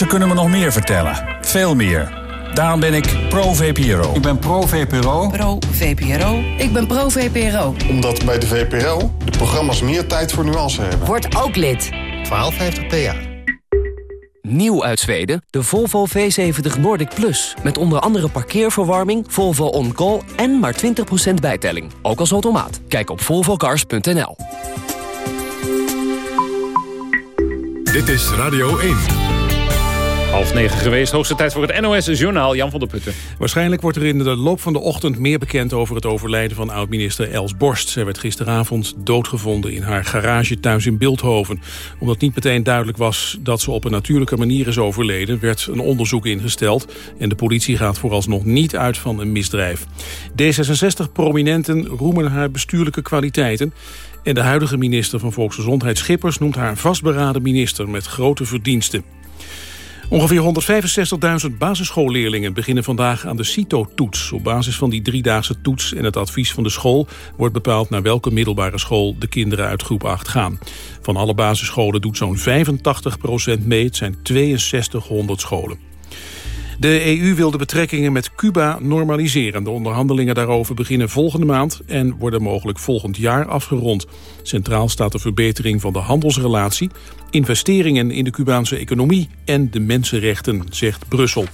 Ze kunnen me nog meer vertellen. Veel meer. Daarom ben ik pro-VPRO. Ik ben pro-VPRO. Pro-VPRO. Ik ben pro-VPRO. Omdat bij de VPRO de programma's meer tijd voor nuance hebben. Word ook lid. 1250 PA. Nieuw uit Zweden, de Volvo V70 Nordic Plus. Met onder andere parkeerverwarming, Volvo On Call en maar 20% bijtelling. Ook als automaat. Kijk op volvocars.nl. Dit is Radio 1. Half negen geweest, hoogste tijd voor het NOS-journaal Jan van der Putten. Waarschijnlijk wordt er in de loop van de ochtend meer bekend over het overlijden van oud-minister Els Borst. Zij werd gisteravond doodgevonden in haar garage thuis in Beeldhoven. Omdat niet meteen duidelijk was dat ze op een natuurlijke manier is overleden, werd een onderzoek ingesteld. En de politie gaat vooralsnog niet uit van een misdrijf. D66-prominenten roemen haar bestuurlijke kwaliteiten. En de huidige minister van Volksgezondheid Schippers noemt haar vastberaden minister met grote verdiensten. Ongeveer 165.000 basisschoolleerlingen beginnen vandaag aan de CITO-toets. Op basis van die driedaagse toets en het advies van de school... wordt bepaald naar welke middelbare school de kinderen uit groep 8 gaan. Van alle basisscholen doet zo'n 85% mee. Het zijn 6200 scholen. De EU wil de betrekkingen met Cuba normaliseren. De onderhandelingen daarover beginnen volgende maand... en worden mogelijk volgend jaar afgerond. Centraal staat de verbetering van de handelsrelatie... investeringen in de Cubaanse economie en de mensenrechten, zegt Brussel.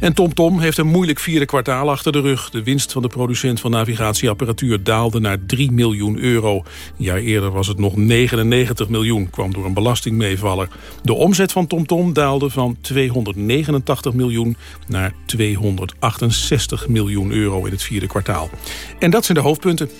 En TomTom Tom heeft een moeilijk vierde kwartaal achter de rug. De winst van de producent van navigatieapparatuur daalde naar 3 miljoen euro. Een jaar eerder was het nog 99 miljoen, kwam door een belastingmeevaller. De omzet van TomTom Tom daalde van 289 miljoen naar 268 miljoen euro in het vierde kwartaal. En dat zijn de hoofdpunten.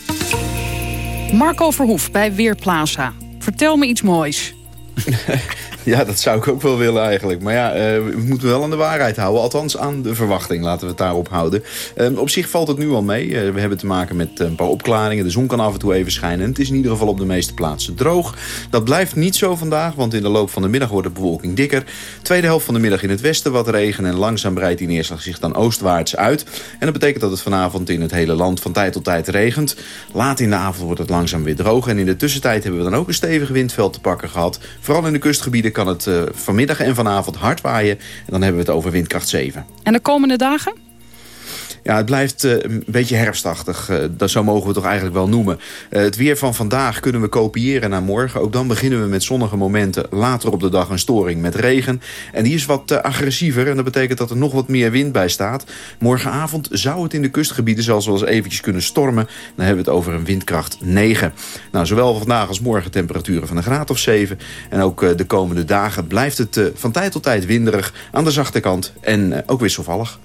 Marco Verhoef bij Weerplaza. Vertel me iets moois. Ja, dat zou ik ook wel willen eigenlijk. Maar ja, uh, we moeten wel aan de waarheid houden. Althans aan de verwachting, laten we het daarop houden. Uh, op zich valt het nu al mee. Uh, we hebben te maken met een paar opklaringen. De zon kan af en toe even schijnen. En het is in ieder geval op de meeste plaatsen droog. Dat blijft niet zo vandaag, want in de loop van de middag wordt de bewolking dikker. Tweede helft van de middag in het westen wat regen. En langzaam breidt die neerslag zich dan oostwaarts uit. En dat betekent dat het vanavond in het hele land van tijd tot tijd regent. Laat in de avond wordt het langzaam weer droog. En in de tussentijd hebben we dan ook een stevig windveld te pakken gehad. Vooral in de kustgebieden kan het uh, vanmiddag en vanavond hard waaien. En dan hebben we het over windkracht 7. En de komende dagen? Ja, het blijft uh, een beetje herfstachtig. Uh, dat zo mogen we toch eigenlijk wel noemen. Uh, het weer van vandaag kunnen we kopiëren naar morgen. Ook dan beginnen we met zonnige momenten. Later op de dag een storing met regen. En die is wat agressiever. En dat betekent dat er nog wat meer wind bij staat. Morgenavond zou het in de kustgebieden zelfs wel eens eventjes kunnen stormen. Dan hebben we het over een windkracht 9. Nou, zowel vandaag als morgen temperaturen van een graad of 7. En ook de komende dagen blijft het van tijd tot tijd winderig. Aan de zachte kant. En ook wisselvallig.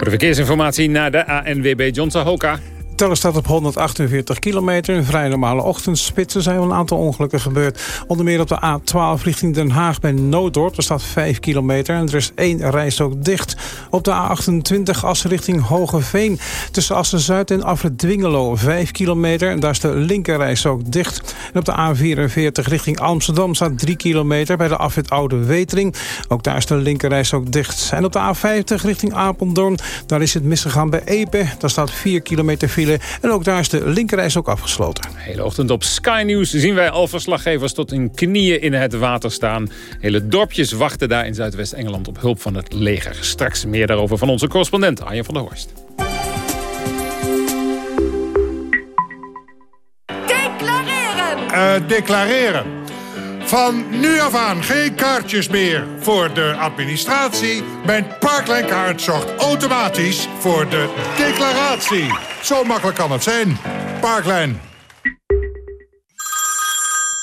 Voor de verkeersinformatie naar de ANWB John Sahoka. Teller staat op 148 kilometer. Een vrij normale ochtendspits. Er zijn wel een aantal ongelukken gebeurd. Onder meer op de A12 richting Den Haag bij Nooddorp. Er staat 5 kilometer en er is één reis ook dicht. Op de A28 Assen richting Hogeveen. Tussen Assen-Zuid en Afrit Dwingelo 5 kilometer. En daar is de linkerreis ook dicht. En op de A44 richting Amsterdam staat 3 kilometer... bij de Afrit Oude Wetering. Ook daar is de linkerreis ook dicht. En op de A50 richting Apeldoorn... daar is het misgegaan bij Epe. Daar staat 4 kilometer file. En ook daar is de linkerreis ook afgesloten. Hele ochtend op Sky News zien wij al verslaggevers tot hun knieën in het water staan. Hele dorpjes wachten daar in Zuidwest-Engeland op hulp van het leger. Straks meer daarover van onze correspondent Arjen van der Horst. Uh, declareren. Van nu af aan geen kaartjes meer voor de administratie. Mijn Parkline-kaart zorgt automatisch voor de declaratie. Zo makkelijk kan het zijn. Parklijn.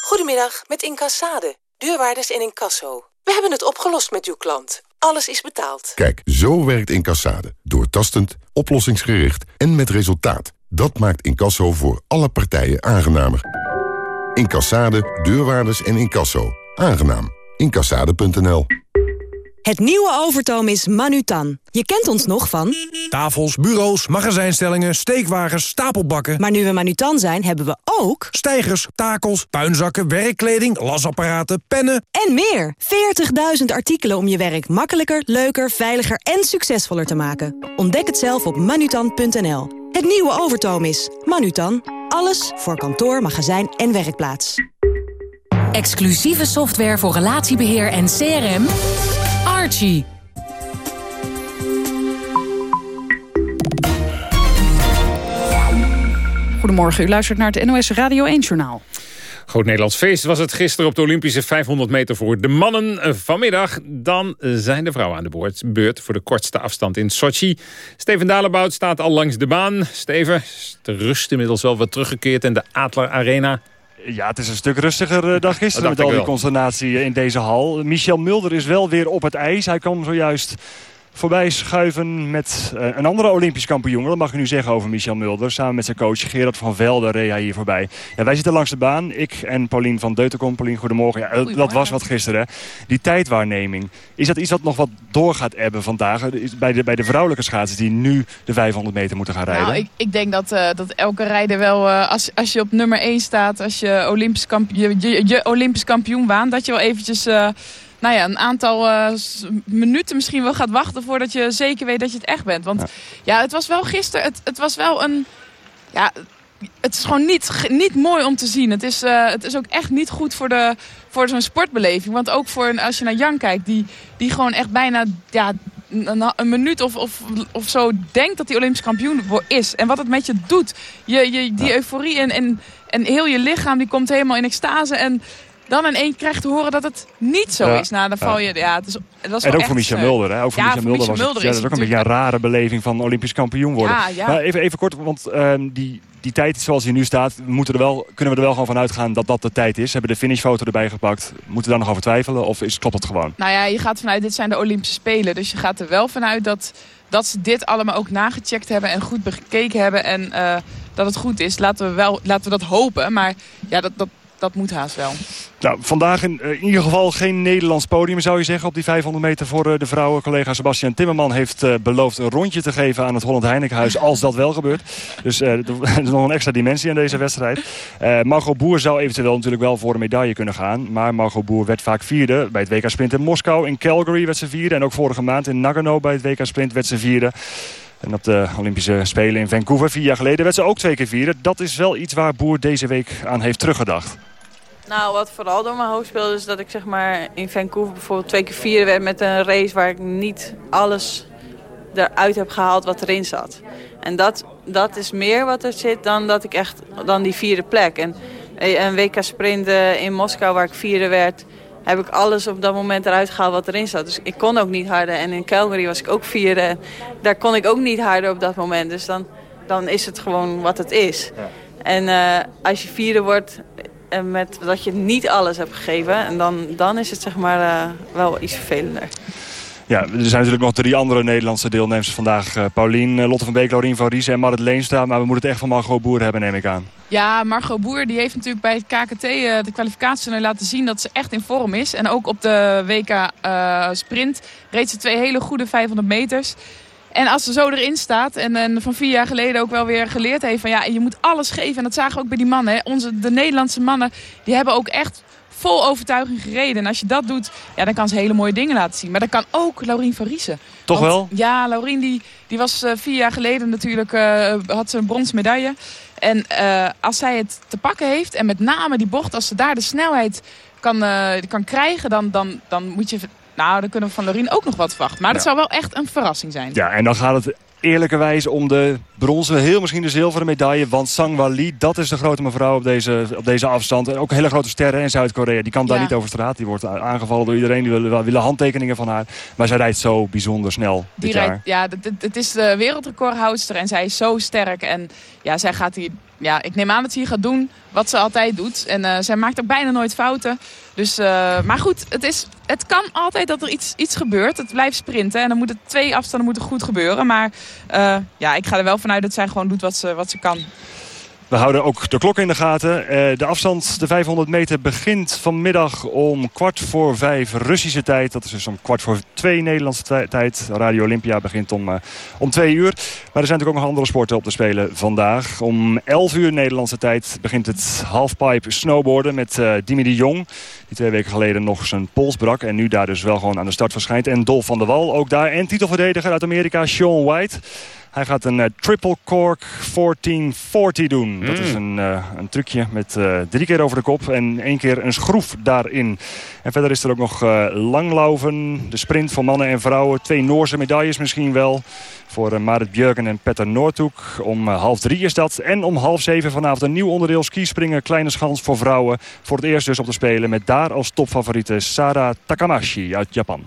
Goedemiddag, met Incassade. Deurwaarders in Incasso. We hebben het opgelost met uw klant. Alles is betaald. Kijk, zo werkt Incassade. Doortastend, oplossingsgericht en met resultaat. Dat maakt Incasso voor alle partijen aangenamer. Incassade, deurwaarders en incasso. Aangenaam. Incassade.nl Het nieuwe Overtoom is Manutan. Je kent ons nog van... Tafels, bureaus, magazijnstellingen, steekwagens, stapelbakken. Maar nu we Manutan zijn, hebben we ook... Stijgers, takels, puinzakken, werkkleding, lasapparaten, pennen... En meer. 40.000 artikelen om je werk makkelijker, leuker, veiliger en succesvoller te maken. Ontdek het zelf op manutan.nl. Het nieuwe Overtoom is Manutan. Alles voor kantoor, magazijn en werkplaats. Exclusieve software voor relatiebeheer en CRM. Archie. Goedemorgen, u luistert naar het NOS Radio 1-journaal. Groot Nederlands feest was het gisteren op de Olympische 500 meter voor de mannen. Vanmiddag dan zijn de vrouwen aan de boord. Beurt voor de kortste afstand in Sochi. Steven Dalebout staat al langs de baan. Steven, is de rust inmiddels wel wat teruggekeerd in de Adler Arena? Ja, het is een stuk rustiger eh, dan gisteren met al die consternatie in deze hal. Michel Mulder is wel weer op het ijs. Hij kwam zojuist voorbij schuiven met eh, een andere Olympisch kampioen. Dat mag je nu zeggen over Michel Mulder. Samen met zijn coach Gerard van Velde reed hij hier voorbij. Ja, wij zitten langs de baan. Ik en Paulien van Deutenkom. Paulien, goedemorgen. Ja, dat was wat gisteren. Hè. Die tijdwaarneming. Is dat iets dat nog wat door gaat ebben vandaag? Bij de, bij de vrouwelijke schaatsers die nu de 500 meter moeten gaan rijden? Nou, ik, ik denk dat, uh, dat elke rijder wel... Uh, als, als je op nummer 1 staat, als je Olympisch, kampioen, je, je, je Olympisch kampioen waant... dat je wel eventjes... Nou ja, een aantal uh, minuten misschien wel gaat wachten voordat je zeker weet dat je het echt bent. Want ja, ja het was wel gisteren, het, het was wel een... Ja, het is gewoon niet, niet mooi om te zien. Het is, uh, het is ook echt niet goed voor, de, voor zo'n sportbeleving. Want ook voor, als je naar Jan kijkt, die, die gewoon echt bijna ja, een, een minuut of, of, of zo denkt dat hij Olympisch kampioen is. En wat het met je doet. Je, je, die euforie en, en, en heel je lichaam die komt helemaal in extase. En dan in één krijgt te horen dat het niet zo is. Nou, dan val je... Ja, het is, dat is en ook voor Michel Mulder. Hè? Ook voor ja, Michel Mulder, was het, ja, dat is ook een beetje een rare beleving van Olympisch kampioen worden. Ja, ja. Maar even, even kort, want uh, die, die tijd zoals hij nu staat... Moeten er wel, kunnen we er wel gewoon van uitgaan dat dat de tijd is. Hebben de finishfoto erbij gepakt. Moeten we daar nog over twijfelen of is, klopt het gewoon? Nou ja, je gaat vanuit dit zijn de Olympische Spelen. Dus je gaat er wel vanuit dat, dat ze dit allemaal ook nagecheckt hebben... en goed bekeken hebben en uh, dat het goed is. Laten we, wel, laten we dat hopen. Maar ja, dat, dat, dat moet haast wel. Nou, vandaag in, in, ieder geval geen Nederlands podium zou je zeggen op die 500 meter voor uh, de vrouwen. Collega Sebastian Timmerman heeft uh, beloofd een rondje te geven aan het Holland Heinekenhuis als dat wel gebeurt. Dus uh, er is nog een extra dimensie aan deze wedstrijd. Margot Boer zou eventueel natuurlijk wel voor een medaille kunnen gaan. Maar Margot Boer werd vaak vierde bij het WK Sprint in Moskou. In Calgary werd ze vierde en ook vorige maand in Nagano bij het WK Sprint werd ze vierde. En op de Olympische Spelen in Vancouver vier jaar geleden werd ze ook twee keer vierde. Dat is wel iets waar Boer deze week aan heeft teruggedacht. Nou, wat vooral door mijn hoofd speelde is dat ik zeg maar in Vancouver bijvoorbeeld twee keer vierde werd met een race waar ik niet alles eruit heb gehaald wat erin zat. En dat, dat is meer wat er zit dan dat ik echt dan die vierde plek. En een WK sprint in Moskou waar ik vierde werd, heb ik alles op dat moment eruit gehaald wat erin zat. Dus ik kon ook niet harder. En in Calgary was ik ook vierde. En daar kon ik ook niet harder op dat moment. Dus dan, dan is het gewoon wat het is. Ja. En uh, als je vierde wordt, en met dat je niet alles hebt gegeven. En dan, dan is het zeg maar uh, wel iets vervelender. Ja, er zijn natuurlijk nog drie andere Nederlandse deelnemers vandaag. Uh, Paulien, Lotte van Beek, Laurien van Ries en Marit Leenstra. Maar we moeten het echt van Margot Boer hebben, neem ik aan. Ja, Margot Boer die heeft natuurlijk bij het KKT uh, de kwalificatie laten zien dat ze echt in vorm is. En ook op de WK Sprint reed ze twee hele goede 500 meters. En als ze zo erin staat en, en, van vier jaar geleden ook wel weer geleerd heeft van ja, je moet alles geven. En dat zagen we ook bij die mannen. Hè. Onze, de Nederlandse mannen, die hebben ook echt vol overtuiging gereden. En als je dat doet, ja, dan kan ze hele mooie dingen laten zien. Maar dat kan ook Laurien van Riesen. Toch wel? Ja, Laurien die, die was uh, vier jaar geleden natuurlijk, uh, had ze een bronzen medaille. En uh, als zij het te pakken heeft en met name die bocht, als ze daar de snelheid kan, kan krijgen, dan, dan, dan moet je nou, dan kunnen we van Lorien ook nog wat verwachten. Maar dat zou wel echt een verrassing zijn. Ja, en dan gaat het eerlijkerwijs om de bronzen, heel misschien de zilveren medaille. Want Sangwa Lee, dat is de grote mevrouw op deze, op deze afstand. En ook hele grote sterren in Zuid-Korea. Die kan daar niet over straat. Die wordt aangevallen door iedereen. Die willen, willen handtekeningen van haar. Maar zij rijdt zo bijzonder snel dit die jaar. ja, het is de wereldrecordhoudster. En zij is zo sterk. En ja, zij gaat hier... Ja, ik neem aan dat ze hier gaat doen wat ze altijd doet. En uh, zij maakt ook bijna nooit fouten. Dus, uh, maar goed, het, is, het kan altijd dat er iets, iets gebeurt. Het blijft sprinten. En dan moeten twee afstanden moeten goed gebeuren. Maar uh, ja, ik ga er wel vanuit dat zij gewoon doet wat ze, wat ze kan. We houden ook de klok in de gaten. Uh, de afstand, de 500 meter, begint vanmiddag om kwart voor vijf Russische tijd. Dat is dus om kwart voor twee Nederlandse tijd. Radio Olympia begint om, uh, om twee uur. Maar er zijn natuurlijk ook nog andere sporten op te spelen vandaag. Om 11 uur Nederlandse tijd begint het halfpipe snowboarden met uh, Dimi de Jong. Die twee weken geleden nog zijn pols brak. En nu daar dus wel gewoon aan de start verschijnt. En Dolf van der Wal ook daar. En titelverdediger uit Amerika, Sean White. Hij gaat een uh, triple cork 1440 doen. Dat is een, uh, een trucje met uh, drie keer over de kop en één keer een schroef daarin. En verder is er ook nog langlaufen, de sprint voor mannen en vrouwen. Twee Noorse medailles misschien wel. Voor Marit Björken en Petter Noordhoek. Om half drie is dat. En om half zeven vanavond een nieuw onderdeel skispringen. Kleine schans voor vrouwen. Voor het eerst dus op te spelen met daar als topfavoriete Sara Takamashi uit Japan.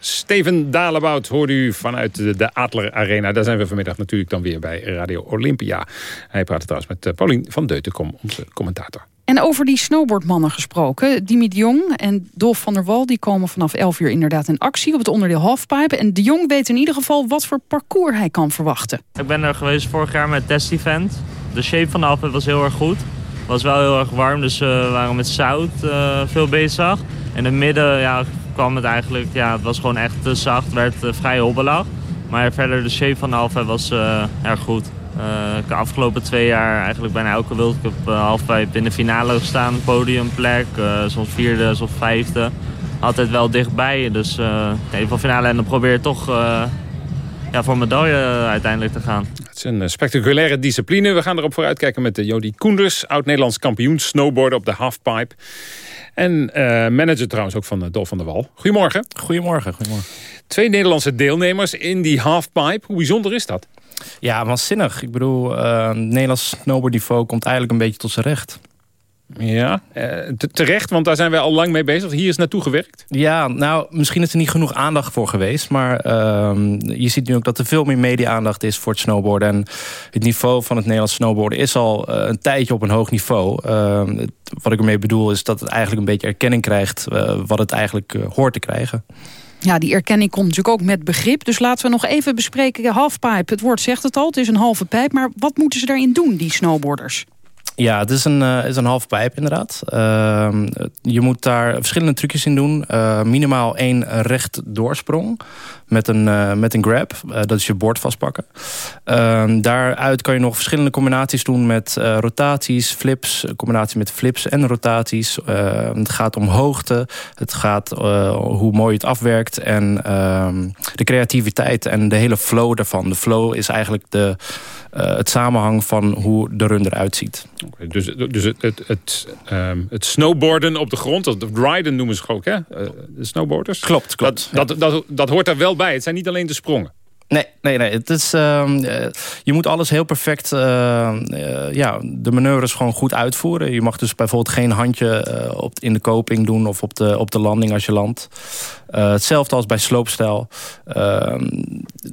Steven Dalebout hoorde u vanuit de, de Adler Arena. Daar zijn we vanmiddag natuurlijk dan weer bij Radio Olympia. Hij praat trouwens met Paulien van Deutenkom, onze commentator. En over die snowboardmannen gesproken. Dimi de Jong en Dolf van der Wal die komen vanaf 11 uur inderdaad in actie op het onderdeel halfpipe. En de Jong weet in ieder geval wat voor parcours hij kan verwachten. Ik ben er geweest vorig jaar met Test Event. De shape van de halfpipe was heel erg goed. Het was wel heel erg warm, dus we waren met zout uh, veel bezig. In het midden ja, kwam het eigenlijk, ja, het was gewoon echt te zacht, werd uh, vrij hobbelig. Maar verder de shape van de halfpipe was uh, erg goed. De afgelopen twee jaar eigenlijk bijna elke World Cup halfpipe in de finale gestaan. Podiumplek, soms vierde, soms vijfde. Altijd wel dichtbij. Dus uh, even van finale en dan probeer je toch ja, voor medaille uiteindelijk te gaan. Het is een spectaculaire discipline. We gaan erop vooruitkijken met de Jody Koenders. Oud-Nederlands kampioen snowboarden op de halfpipe. En manager trouwens ook van Dolf van der Wal. Goedemorgen. Goedemorgen. Goedemorgen. Twee Nederlandse deelnemers in die halfpipe. Hoe bijzonder is dat? Ja, waanzinnig. Ik bedoel, uh, Nederlands snowboardniveau komt eigenlijk een beetje tot zijn recht. Ja, uh, terecht, want daar zijn wij al lang mee bezig. Hier is naartoe gewerkt. Ja, nou, misschien is er niet genoeg aandacht voor geweest. Maar uh, je ziet nu ook dat er veel meer media-aandacht is voor het snowboarden. En het niveau van het Nederlands snowboarden is al uh, een tijdje op een hoog niveau. Ehm, wat ik ermee bedoel is dat het eigenlijk een beetje erkenning krijgt... wat het eigenlijk hoort te krijgen. Ja, die erkenning komt natuurlijk ook met begrip. Dus laten we nog even bespreken. Halfpipe, het woord zegt het al, het is een halve pijp. Maar wat moeten ze daarin doen, die snowboarders? Ja, het is een, uh, is een half pijp inderdaad. Uh, je moet daar verschillende trucjes in doen. Uh, minimaal één recht doorsprong met een, uh, met een grab. dat is je bord vastpakken. Ehm, daaruit kan je nog verschillende combinaties doen met rotaties, flips. Combinatie met flips en rotaties. Ehm, het gaat om hoogte. Het gaat hoe mooi het afwerkt. En ehm, de creativiteit en de hele flow daarvan. De flow is eigenlijk de... Het samenhang van hoe de run eruit ziet. Dus dus het, het, het, um, het, snowboarden op de grond, dat riden noemen ze ook, hè? Uh, de snowboarders. Klopt, klopt. Dat, dat, dat, dat, hoort er wel bij. Het zijn niet alleen de sprongen. Nee, nee, nee. Het is, uh, je moet alles heel perfect, uh, uh, ja, de manoeuvres gewoon goed uitvoeren. Je mag dus bijvoorbeeld geen handje op, in de koping doen of op de, op de landing als je landt. hetzelfde als bij sloopstijl.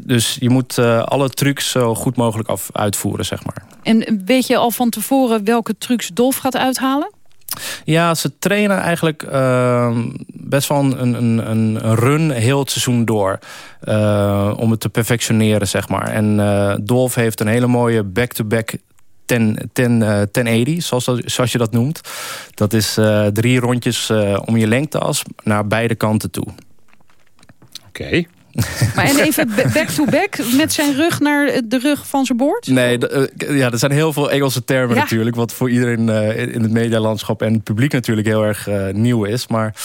Ehm, dus je moet alle trucs zo goed mogelijk af, uitvoeren, zeg maar. En weet je al van tevoren welke trucs Dolf gaat uithalen? Ja, ze trainen eigenlijk uh, best wel een, een, een run heel het seizoen door. Uh, om het te perfectioneren, zeg maar. En uh, Dolf heeft een hele mooie back-to-back 10, 10, 1080, zoals, zoals je dat noemt. Dat is drie rondjes om je lengteas naar beide kanten toe. Oké. Maar en even back-to-back met zijn rug naar de rug van zijn boord? Nee, uh, ja, er zijn heel veel Engelse termen natuurlijk... wat voor iedereen uh, in het medialandschap en het publiek natuurlijk heel erg uh, nieuw is. Maar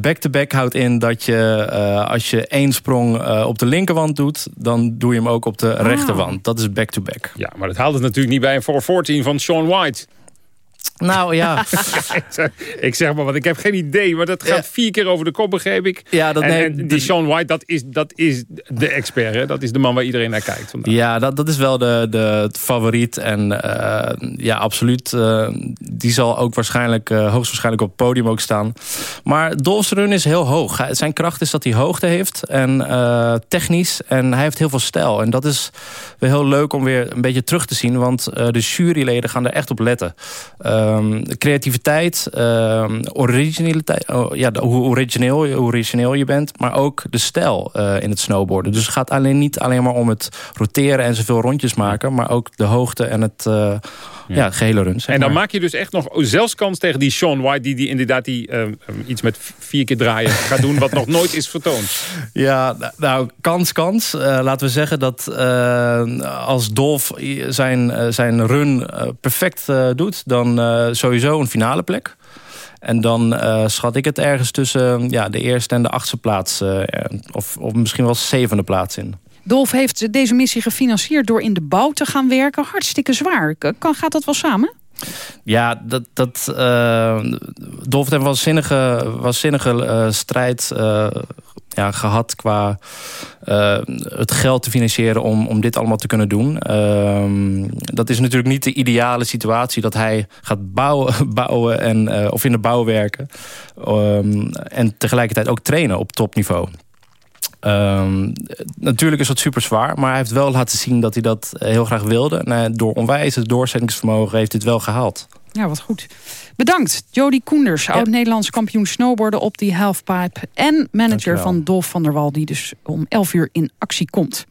back-to-back -back houdt in dat je als je één sprong op de linkerwand doet... dan doe je hem ook op de ah. rechterwand. Dat is back-to-back. -back. Ja, maar dat haalt het natuurlijk niet bij een 414 van Sean White. Nou ja. ik zeg maar, want ik heb geen idee. Maar dat gaat vier keer over de kop, begreep ik. Ja, dat, en, en die Sean White, dat is, dat is de expert. Hè? Dat is de man waar iedereen naar kijkt vandaag. Ja, dat, dat is wel de, de favoriet. En uh, ja, absoluut. Uh, die zal ook waarschijnlijk, uh, hoogstwaarschijnlijk op het podium ook staan. Maar Dolph's run is heel hoog. Zijn kracht is dat hij hoogte heeft. En technisch. En hij heeft heel veel stijl. En dat is weer heel leuk om weer een beetje terug te zien. Want de juryleden gaan er echt op letten. Um, creativiteit, um, originaliteit, oh, ja, hoe, origineel, hoe origineel je bent, maar ook de stijl uh, in het snowboarden. Dus het gaat alleen niet alleen maar om het roteren en zoveel rondjes maken, maar ook de hoogte en het uh, ja. ja. gehele run. En dan maar. maak je dus echt nog zelfs kans tegen die Sean White, die, die inderdaad die, uh, iets met vier keer draaien gaat doen, wat nog nooit is vertoond. Ja, nou, kans, kans. laten we zeggen dat als Dolf zijn, zijn run perfect doet, dan sowieso een finale plek. En dan uh, schat ik het ergens tussen ja, de eerste en de achtste plaats. Uh, of, of misschien wel zevende plaats in. Dolf heeft deze missie gefinancierd door in de bouw te gaan werken. Hartstikke zwaar. Kan, gaat dat wel samen? Ja, dat, dat, uh, Dolf heeft een waanzinnige, uh, strijd uh, ja, gehad qua het geld te financieren om, om dit allemaal te kunnen doen. Uh, dat is natuurlijk niet de ideale situatie dat hij gaat bouwen, bouwen en, of in de bouw werken. Um, en tegelijkertijd ook trainen op topniveau. Um, natuurlijk is dat super zwaar, maar hij heeft wel laten zien dat hij dat heel graag wilde. En door onwijs doorzettingsvermogen heeft hij het wel gehaald. Ja, wat goed. Bedankt, Jody Koenders, oud-Nederlands kampioen snowboarden op die halfpipe... en manager van Dolf van der Wal, die dus om 11 uur in actie komt.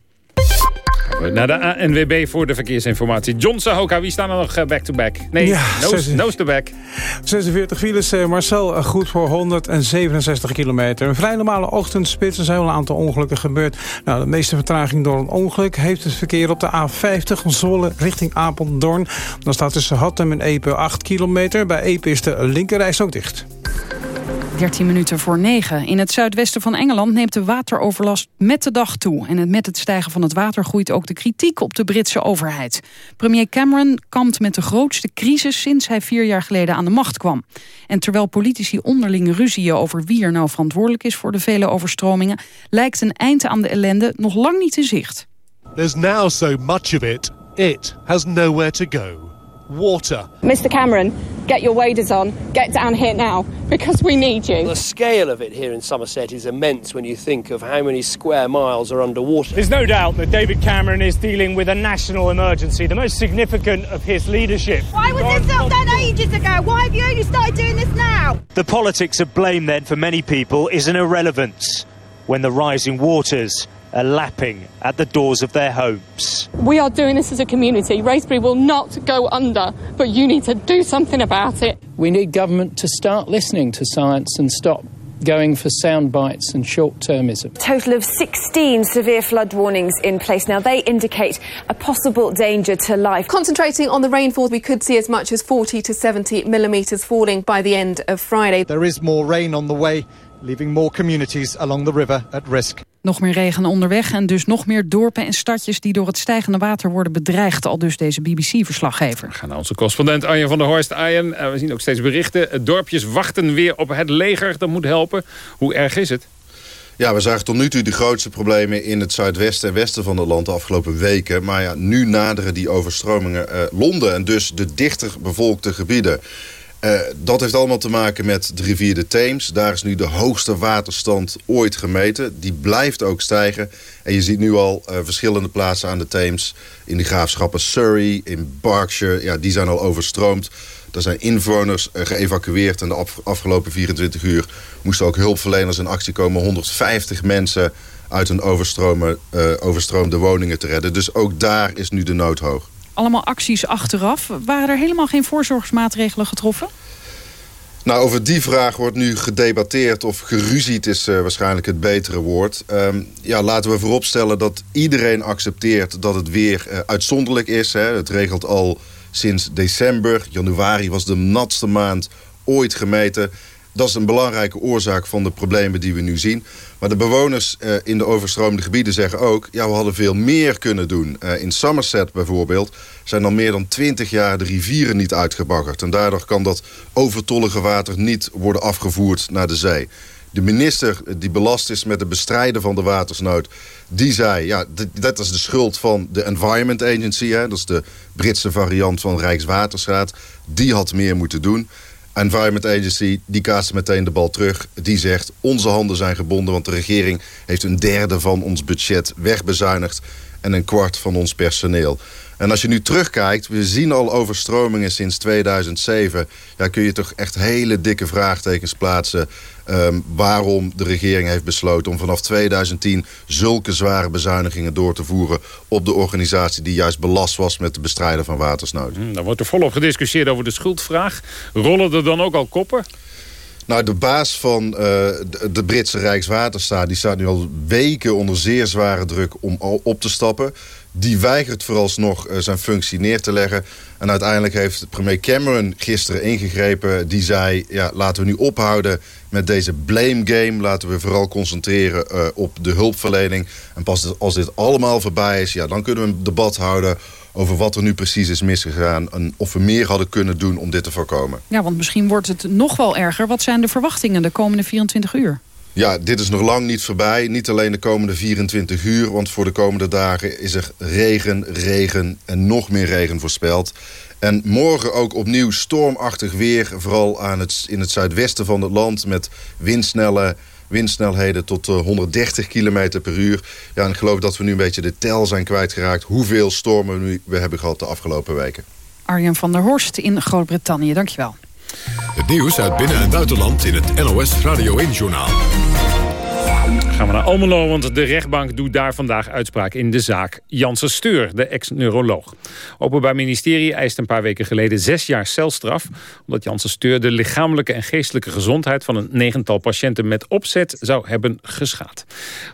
Naar de ANWB voor de verkeersinformatie. John Sahoka, wie staan er nog back-to-back? -back? Nee, ja, nose, to back. 46 files, uh, Marcel, uh, goed voor 167 kilometer. Een vrij normale ochtendspits, er zijn wel een aantal ongelukken gebeurd. Nou, de meeste vertraging door een ongeluk heeft het verkeer op de A50... Zwolle richting Apeldoorn. Dan staat tussen Hattem en Epe 8 kilometer. Bij Epe is de linkerreis ook dicht. 13 minuten voor 9. In het zuidwesten van Engeland neemt de wateroverlast met de dag toe. En met het stijgen van het water groeit ook de kritiek op de Britse overheid. Premier Cameron kampt met de grootste crisis sinds hij vier jaar geleden aan de macht kwam. En terwijl politici onderling ruzieën over wie er nou verantwoordelijk is voor de vele overstromingen, lijkt een eind aan de ellende nog lang niet in zicht. There's now so much of it, it has nowhere to go water. Mr Cameron, get your waders on. Get down here now, because we need you. The scale of it here in Somerset is immense when you think of how many square miles are underwater. There's no doubt that David Cameron is dealing with a national emergency, the most significant of his leadership. Why was this not done ages ago? Why have you only started doing this now? The politics of blame, then, for many people is an irrelevance when the rising waters are lapping at the doors of their homes. We are doing this as a community. Racebury will not go under, but you need to do something about it. We need government to start listening to science and stop going for sound bites and short-termism. Total of 16 severe flood warnings in place now. They indicate a possible danger to life. Concentrating on the rainfall, we could see as much as 40 to 70 millimetres falling by the end of Friday. There is more rain on the way, leaving more communities along the river at risk. Nog meer regen onderweg en dus nog meer dorpen en stadjes... die door het stijgende water worden bedreigd, al dus deze BBC-verslaggever. We gaan naar onze correspondent Arjen van der Horst. Arjen, eh, we zien ook steeds berichten. Dorpjes wachten weer op het leger, dat moet helpen. Hoe erg is het? Ja, we zagen tot nu toe de grootste problemen in het zuidwesten en westen van het land de afgelopen weken. Maar ja, nu naderen die overstromingen uh, Londen en dus de dichter bevolkte gebieden. Uh, dat heeft allemaal te maken met de rivier de Theems. Daar is nu de hoogste waterstand ooit gemeten. Die blijft ook stijgen. En je ziet nu al uh, verschillende plaatsen aan de Theems... in de graafschappen Surrey, in Berkshire... Ja, die zijn al overstroomd. Er zijn inwoners uh, geëvacueerd. En de af afgelopen 24 uur moesten ook hulpverleners in actie komen. 150 mensen uit een overstroomde woningen te redden. Dus ook daar is nu de nood hoog allemaal acties achteraf. Waren er helemaal geen voorzorgsmaatregelen getroffen? Nou, over die vraag wordt nu gedebatteerd of geruzied is uh, waarschijnlijk het betere woord. Um, ja, laten we vooropstellen dat iedereen accepteert dat het weer uh, uitzonderlijk is. Hè. Het regelt al sinds december. Januari was de natste maand ooit gemeten. Dat is een belangrijke oorzaak van de problemen die we nu zien. Maar de bewoners uh, in de overstroomde gebieden zeggen ook... ja, we hadden veel meer kunnen doen. Uh, in Somerset bijvoorbeeld zijn al meer dan 20 jaar de rivieren niet uitgebaggerd. En daardoor kan dat overtollige water niet worden afgevoerd naar de zee. De minister die belast is met het bestrijden van de watersnood... die zei, ja, dat is de schuld van de Environment Agency. Hè? Dat is de Britse variant van Rijkswaterstaat. Die had meer moeten doen. Environment Agency, die kaast meteen de bal terug. Die zegt, onze handen zijn gebonden... want de regering heeft een derde van ons budget wegbezuinigd... en een kwart van ons personeel. En als je nu terugkijkt, we zien al overstromingen sinds 2007... ja, kun je toch echt hele dikke vraagtekens plaatsen... Um, waarom de regering heeft besloten om vanaf 2010 zulke zware bezuinigingen door te voeren op de organisatie die juist belast was met het bestrijden van watersnood. Hmm, dan wordt er volop gediscussieerd over de schuldvraag. Rollen er dan ook al koppen? Nou, de baas van uh, de, Britse Rijkswaterstaat... die staat nu al weken onder zeer zware druk om op te stappen. Die weigert vooralsnog uh, zijn functie neer te leggen. En uiteindelijk heeft premier Cameron gisteren ingegrepen. Die zei, ja, laten we nu ophouden met deze blame game. Laten we vooral concentreren uh, op de hulpverlening. En pas als dit allemaal voorbij is, ja, dan kunnen we een debat houden over wat er nu precies is misgegaan... en of we meer hadden kunnen doen om dit te voorkomen. Ja, want misschien wordt het nog wel erger. Wat zijn de verwachtingen de komende 24 uur? Ja, dit is nog lang niet voorbij. Niet alleen de komende 24 uur, want voor de komende dagen is er regen, regen en nog meer regen voorspeld. En morgen ook opnieuw stormachtig weer, vooral aan het, in het zuidwesten van het land... met windsnelle windsnelheden tot 130 eh, km per uur. Ja, en ik geloof dat we nu een beetje de tel zijn kwijtgeraakt... hoeveel stormen we hebben gehad de afgelopen weken. Arjen van der Horst in Groot-Brittannië, dankjewel. Het nieuws uit binnen- en buitenland in het NOS Radio 1-journaal. Gaan we naar Almelo, want de rechtbank doet daar vandaag uitspraak in de zaak Janssen Steur, de ex-neuroloog. Openbaar Ministerie eist een paar weken geleden zes jaar celstraf... omdat Janssen Steur de lichamelijke en geestelijke gezondheid... van een negental patiënten met opzet zou hebben geschaad.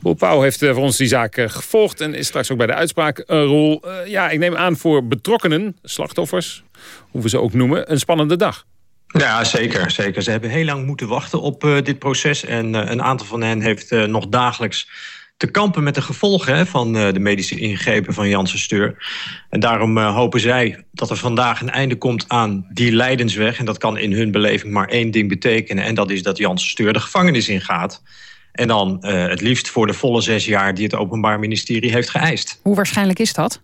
Roel heeft eh, voor ons die zaak eh, gevolgd en is straks ook bij de uitspraak. Uh, Roel, uh, ja, ik neem aan voor betrokkenen, slachtoffers, hoe we ze ook noemen, een spannende dag. Ja, zeker, zeker. Ze hebben heel lang moeten wachten op uh, dit proces. En uh, een aantal van hen heeft uh, nog dagelijks te kampen met de gevolgen hè, van de medische ingrepen van Janssen Steur. En daarom hopen zij dat er vandaag een einde komt aan die lijdensweg. En dat kan in hun beleving maar één ding betekenen. En dat is dat Janssen Steur de gevangenis ingaat. En dan het liefst voor de volle zes jaar die het Openbaar Ministerie heeft geëist. Hoe waarschijnlijk is dat?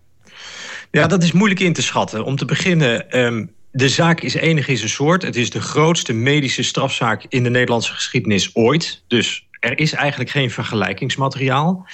Ja, dat is moeilijk in te schatten. Om te beginnen... Um, de zaak is enig in zijn soort. Het is de grootste medische strafzaak in de Nederlandse geschiedenis ooit. Dus er is eigenlijk geen vergelijkingsmateriaal.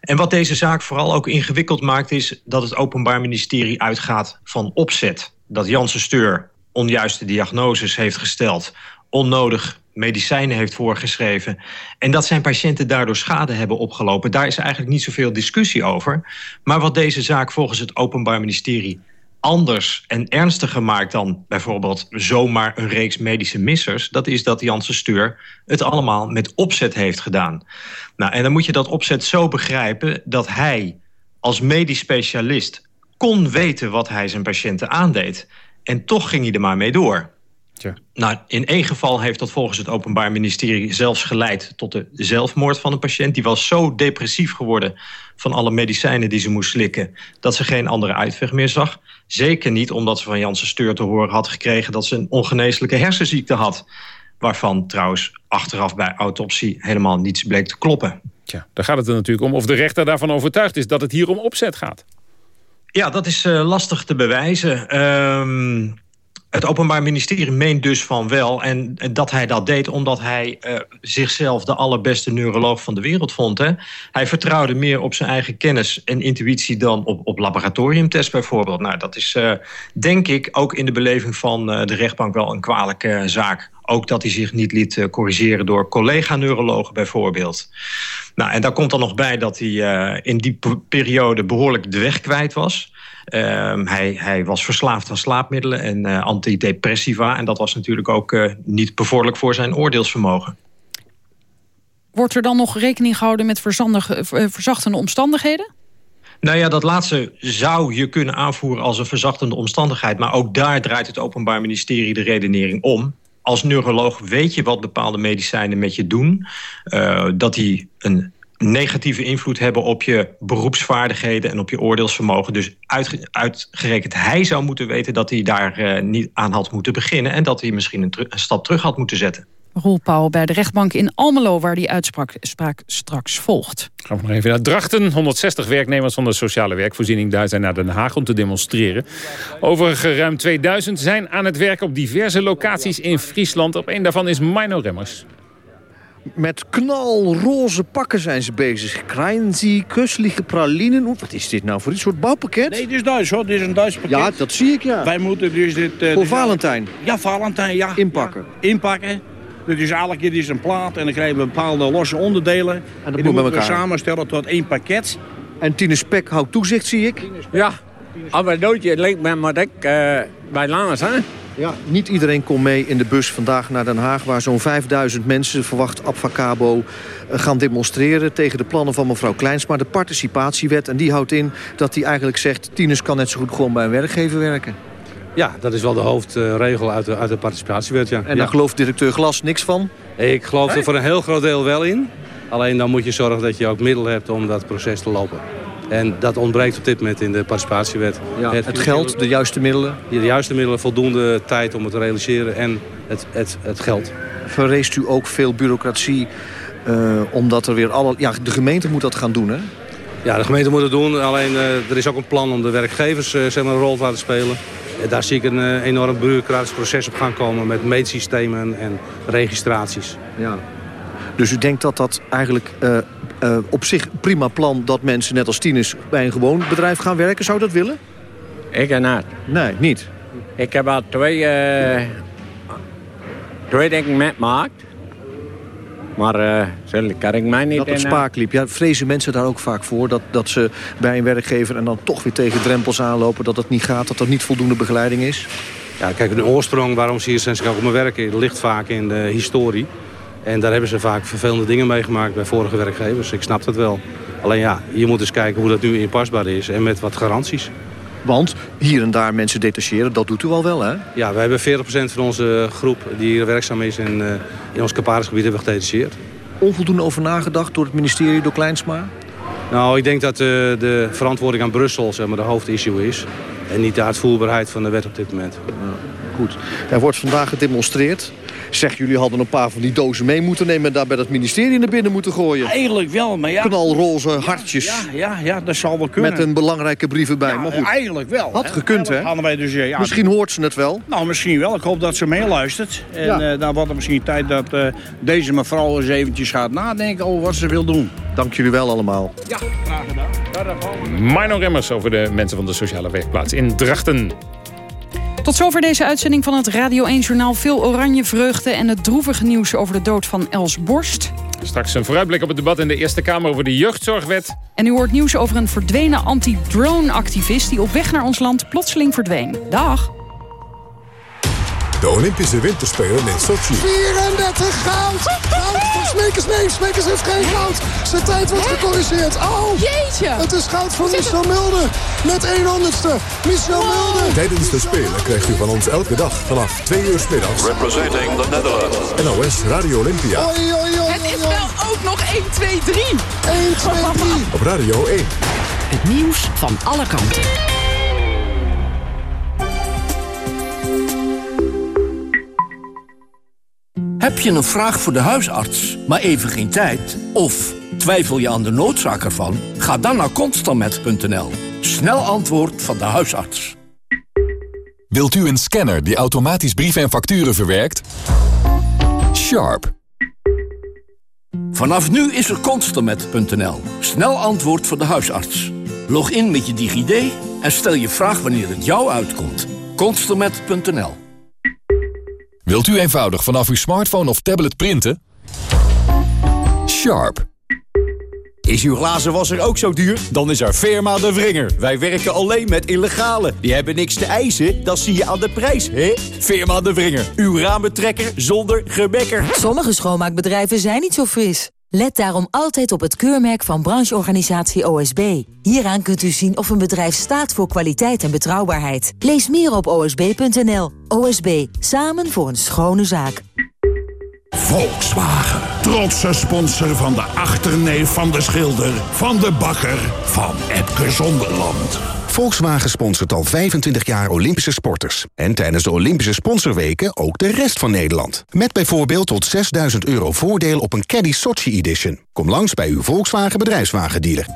En wat deze zaak vooral ook ingewikkeld maakt... is dat het Openbaar Ministerie uitgaat van opzet. Dat Janssen Steur onjuiste diagnoses heeft gesteld... onnodig medicijnen heeft voorgeschreven... en dat zijn patiënten daardoor schade hebben opgelopen... daar is eigenlijk niet zoveel discussie over. Maar wat deze zaak volgens het Openbaar Ministerie anders en ernstiger maakt dan bijvoorbeeld zomaar een reeks medische missers... dat is dat Janssen Steur het allemaal met opzet heeft gedaan. Nou, en dan moet je dat opzet zo begrijpen dat hij als medisch specialist... kon weten wat hij zijn patiënten aandeed. En toch ging hij er maar mee door. Tja. Nou, in één geval heeft dat volgens het Openbaar Ministerie zelfs geleid tot de zelfmoord van een patiënt. Die was zo depressief geworden van alle medicijnen die ze moest slikken... dat ze geen andere uitweg meer zag. Zeker niet omdat ze van Janssen Steur te horen had gekregen... dat ze een ongeneeslijke hersenziekte had. Waarvan trouwens achteraf bij autopsie helemaal niets bleek te kloppen. Tja, daar gaat het er natuurlijk om of de rechter daarvan overtuigd is... dat het hier om opzet gaat. Ja, dat is uh, lastig te bewijzen. Um, het Openbaar Ministerie meent dus van wel. En, dat hij dat deed omdat hij uh, zichzelf de allerbeste neuroloog van de wereld vond. Hè? Hij vertrouwde meer op zijn eigen kennis en intuïtie dan op, op laboratoriumtests bijvoorbeeld. Nou, dat is uh, denk ik ook in de beleving van uh, de rechtbank wel een kwalijke zaak. Ook dat hij zich niet liet corrigeren door collega-neurologen bijvoorbeeld. Nou, en daar komt dan nog bij dat hij in die periode behoorlijk de weg kwijt was. Um, hij, hij, was verslaafd aan slaapmiddelen en uh, antidepressiva. En dat was natuurlijk ook uh, niet bevorderlijk voor zijn oordeelsvermogen. Wordt er dan nog rekening gehouden met verzachtende omstandigheden? Nou ja, dat laatste zou je kunnen aanvoeren als een verzachtende omstandigheid. Maar ook daar draait het Openbaar Ministerie de redenering om. Als neuroloog weet je wat bepaalde medicijnen met je doen. Uh, dat die een negatieve invloed hebben op je beroepsvaardigheden en op je oordeelsvermogen. Dus uitgerekend hij zou moeten weten dat hij daar uh, niet aan had moeten beginnen en dat hij misschien een, een stap terug had moeten zetten. Roel Pauw bij de rechtbank in Almelo... waar die uitspraak straks volgt. Gaan we nog even naar Drachten. 160 werknemers van de sociale werkvoorziening... daar zijn naar Den Haag om te demonstreren. Overige ruim 2000 zijn aan het werk op diverse locaties in Friesland. Op een daarvan is Mino Remmers. Met knalroze pakken zijn ze bezig. Kreinzie, kuslige pralinen. Wat is dit nou voor een soort bouwpakket? Nee, dit is Duits hoor. Dit is een Duits pakket. Ja, dat zie ik ja. Wij moeten dus dit... Uh, voor Valentijn? Ja, Valentijn, ja. Inpakken? Ja, inpakken. Dus is elke keer is een plaat en dan krijgen we bepaalde losse onderdelen. En dat en moeten we samenstellen tot één pakket. En Tine Spek houdt toezicht, zie ik. Ja, maar doodje, het lijkt me maar ik uh, bij Laners, hè? Ja, niet iedereen kon mee in de bus vandaag naar Den Haag... waar zo'n 5000 mensen, verwacht Abfacabo, eh, gaan demonstreren... tegen de plannen van mevrouw Kleinsma, de participatiewet. En die houdt in dat hij eigenlijk zegt... tieners kan net zo goed gewoon bij een werkgever werken. Ja, dat is wel de hoofdregel uit de, uit de participatiewet, ja. En daar gelooft directeur Glas niks van? Ik geloof er voor een heel groot deel wel in. Alleen dan moet je zorgen dat je ook middelen hebt om dat proces te lopen. En dat ontbreekt op dit moment in de participatiewet. Ja, het, het, geld, de juiste middelen? De juiste middelen, voldoende tijd om het te realiseren en het, het, het geld. Verreest u ook veel bureaucratie uh, omdat er weer alle... Ja, de gemeente moet dat gaan doen, hè? Ja, de gemeente moet het doen. Alleen uh, er is ook een plan om de werkgevers uh, zeg maar, een rol te laten spelen. En daar zie ik een enorm bureaucratisch proces op gaan komen... met meetsystemen en registraties. Ja. Dus u denkt dat dat eigenlijk uh, uh, op zich prima plan... dat mensen net als tieners bij een gewoon bedrijf gaan werken? Zou dat willen? Ik en niet. Nee, niet? Ik heb al twee, uh, twee dingen metmaakt. Maar uh, zullen kan ik mij niet... Dat het spaak liep. Ja, vrezen mensen daar ook vaak voor? Dat, dat ze bij een werkgever en dan toch weer tegen drempels aanlopen... dat het niet gaat, dat er niet voldoende begeleiding is? Ja, kijk, de oorsprong waarom ze hier zijn ze komen werken... ligt vaak in de historie. En daar hebben ze vaak vervelende dingen meegemaakt bij vorige werkgevers. Ik snap dat wel. Alleen ja, je moet eens kijken hoe dat nu inpasbaar is en met wat garanties. Want hier en daar mensen detacheren, dat doet u al wel, hè? Ja, wij hebben 40% van onze groep die hier werkzaam is in, uh, in ons Caparisgebied hebben gedetacheerd. Onvoldoende over nagedacht door het ministerie, door Kleinsma? Nou, ik denk dat uh, de verantwoording aan Brussel zeg maar, de hoofdissue is. En niet de uitvoerbaarheid van de wet op dit moment. Ja, goed. Er wordt vandaag gedemonstreerd. Zeg, jullie hadden een paar van die dozen mee moeten nemen... en daar bij het ministerie naar binnen moeten gooien. Eigenlijk wel, maar ja... Knalroze hartjes. Ja, ja, ja, dat zal wel kunnen. Met een belangrijke brief erbij, ja, maar goed. Eigenlijk wel. Had gekund, hè? Hadden wij dus, ja, misschien hoort ze het wel. Nou, misschien wel. Ik hoop dat ze meeluistert. En ja. uh, dan wordt er misschien tijd dat uh, deze mevrouw eens eventjes gaat nadenken over wat ze wil doen. Dank jullie wel allemaal. Ja, graag gedaan. Mino Remmers over de mensen van de sociale werkplaats in Drachten. Tot zover deze uitzending van het Radio 1 Journaal. Veel oranje vreugde en het droevige nieuws over de dood van Els Borst. Straks een vooruitblik op het debat in de Eerste Kamer over de jeugdzorgwet. En u hoort nieuws over een verdwenen anti-drone-activist... die op weg naar ons land plotseling verdween. Dag! De Olympische Winterspelen in Sochi. 34 goud! Smekers. Nee, Smekers heeft geen goud. Zijn tijd wordt gecorrigeerd. Oh! Jeetje! Het is goud voor Michel Mulder. Met 100ste. Michel Mulder. Tijdens de Spelen krijgt u van ons elke dag vanaf 2 uur s middags... Representing the Netherlands. NOS Radio Olympia. Oei, oei, oei, Het is wel ook nog 1, 2, 3. 1, 2, 3. Op Radio 1. Het nieuws van alle kanten. Heb je een vraag voor de huisarts, maar even geen tijd? Of twijfel je aan de noodzaak ervan? Ga dan naar constantmet.nl. Snel antwoord van de huisarts. Wilt u een scanner die automatisch brieven en facturen verwerkt? Sharp. Vanaf nu is er Constermet.nl. Snel antwoord voor de huisarts. Log in met je DigiD en stel je vraag wanneer het jou uitkomt. Constermet.nl Wilt u eenvoudig vanaf uw smartphone of tablet printen? Sharp. Is uw glazenwasser ook zo duur? Dan is er Firma de Vringer. Wij werken alleen met illegale. Die hebben niks te eisen, dat zie je aan de prijs, hè? Firma de Vringer. Uw raambetrekker zonder gebekker. Sommige schoonmaakbedrijven zijn niet zo fris. Let daarom altijd op het keurmerk van brancheorganisatie OSB. Hieraan kunt u zien of een bedrijf staat voor kwaliteit en betrouwbaarheid. Lees meer op osb.nl. OSB, samen voor een schone zaak. Volkswagen. Trotse sponsor van de achterneef van de schilder, van de bakker, van Epke Zonderland. Volkswagen sponsort al 25 jaar Olympische sporters. En tijdens de Olympische sponsorweken ook de rest van Nederland. Met bijvoorbeeld tot 6000 euro voordeel op een Caddy Sochi Edition. Kom langs bij uw Volkswagen bedrijfswagendealer.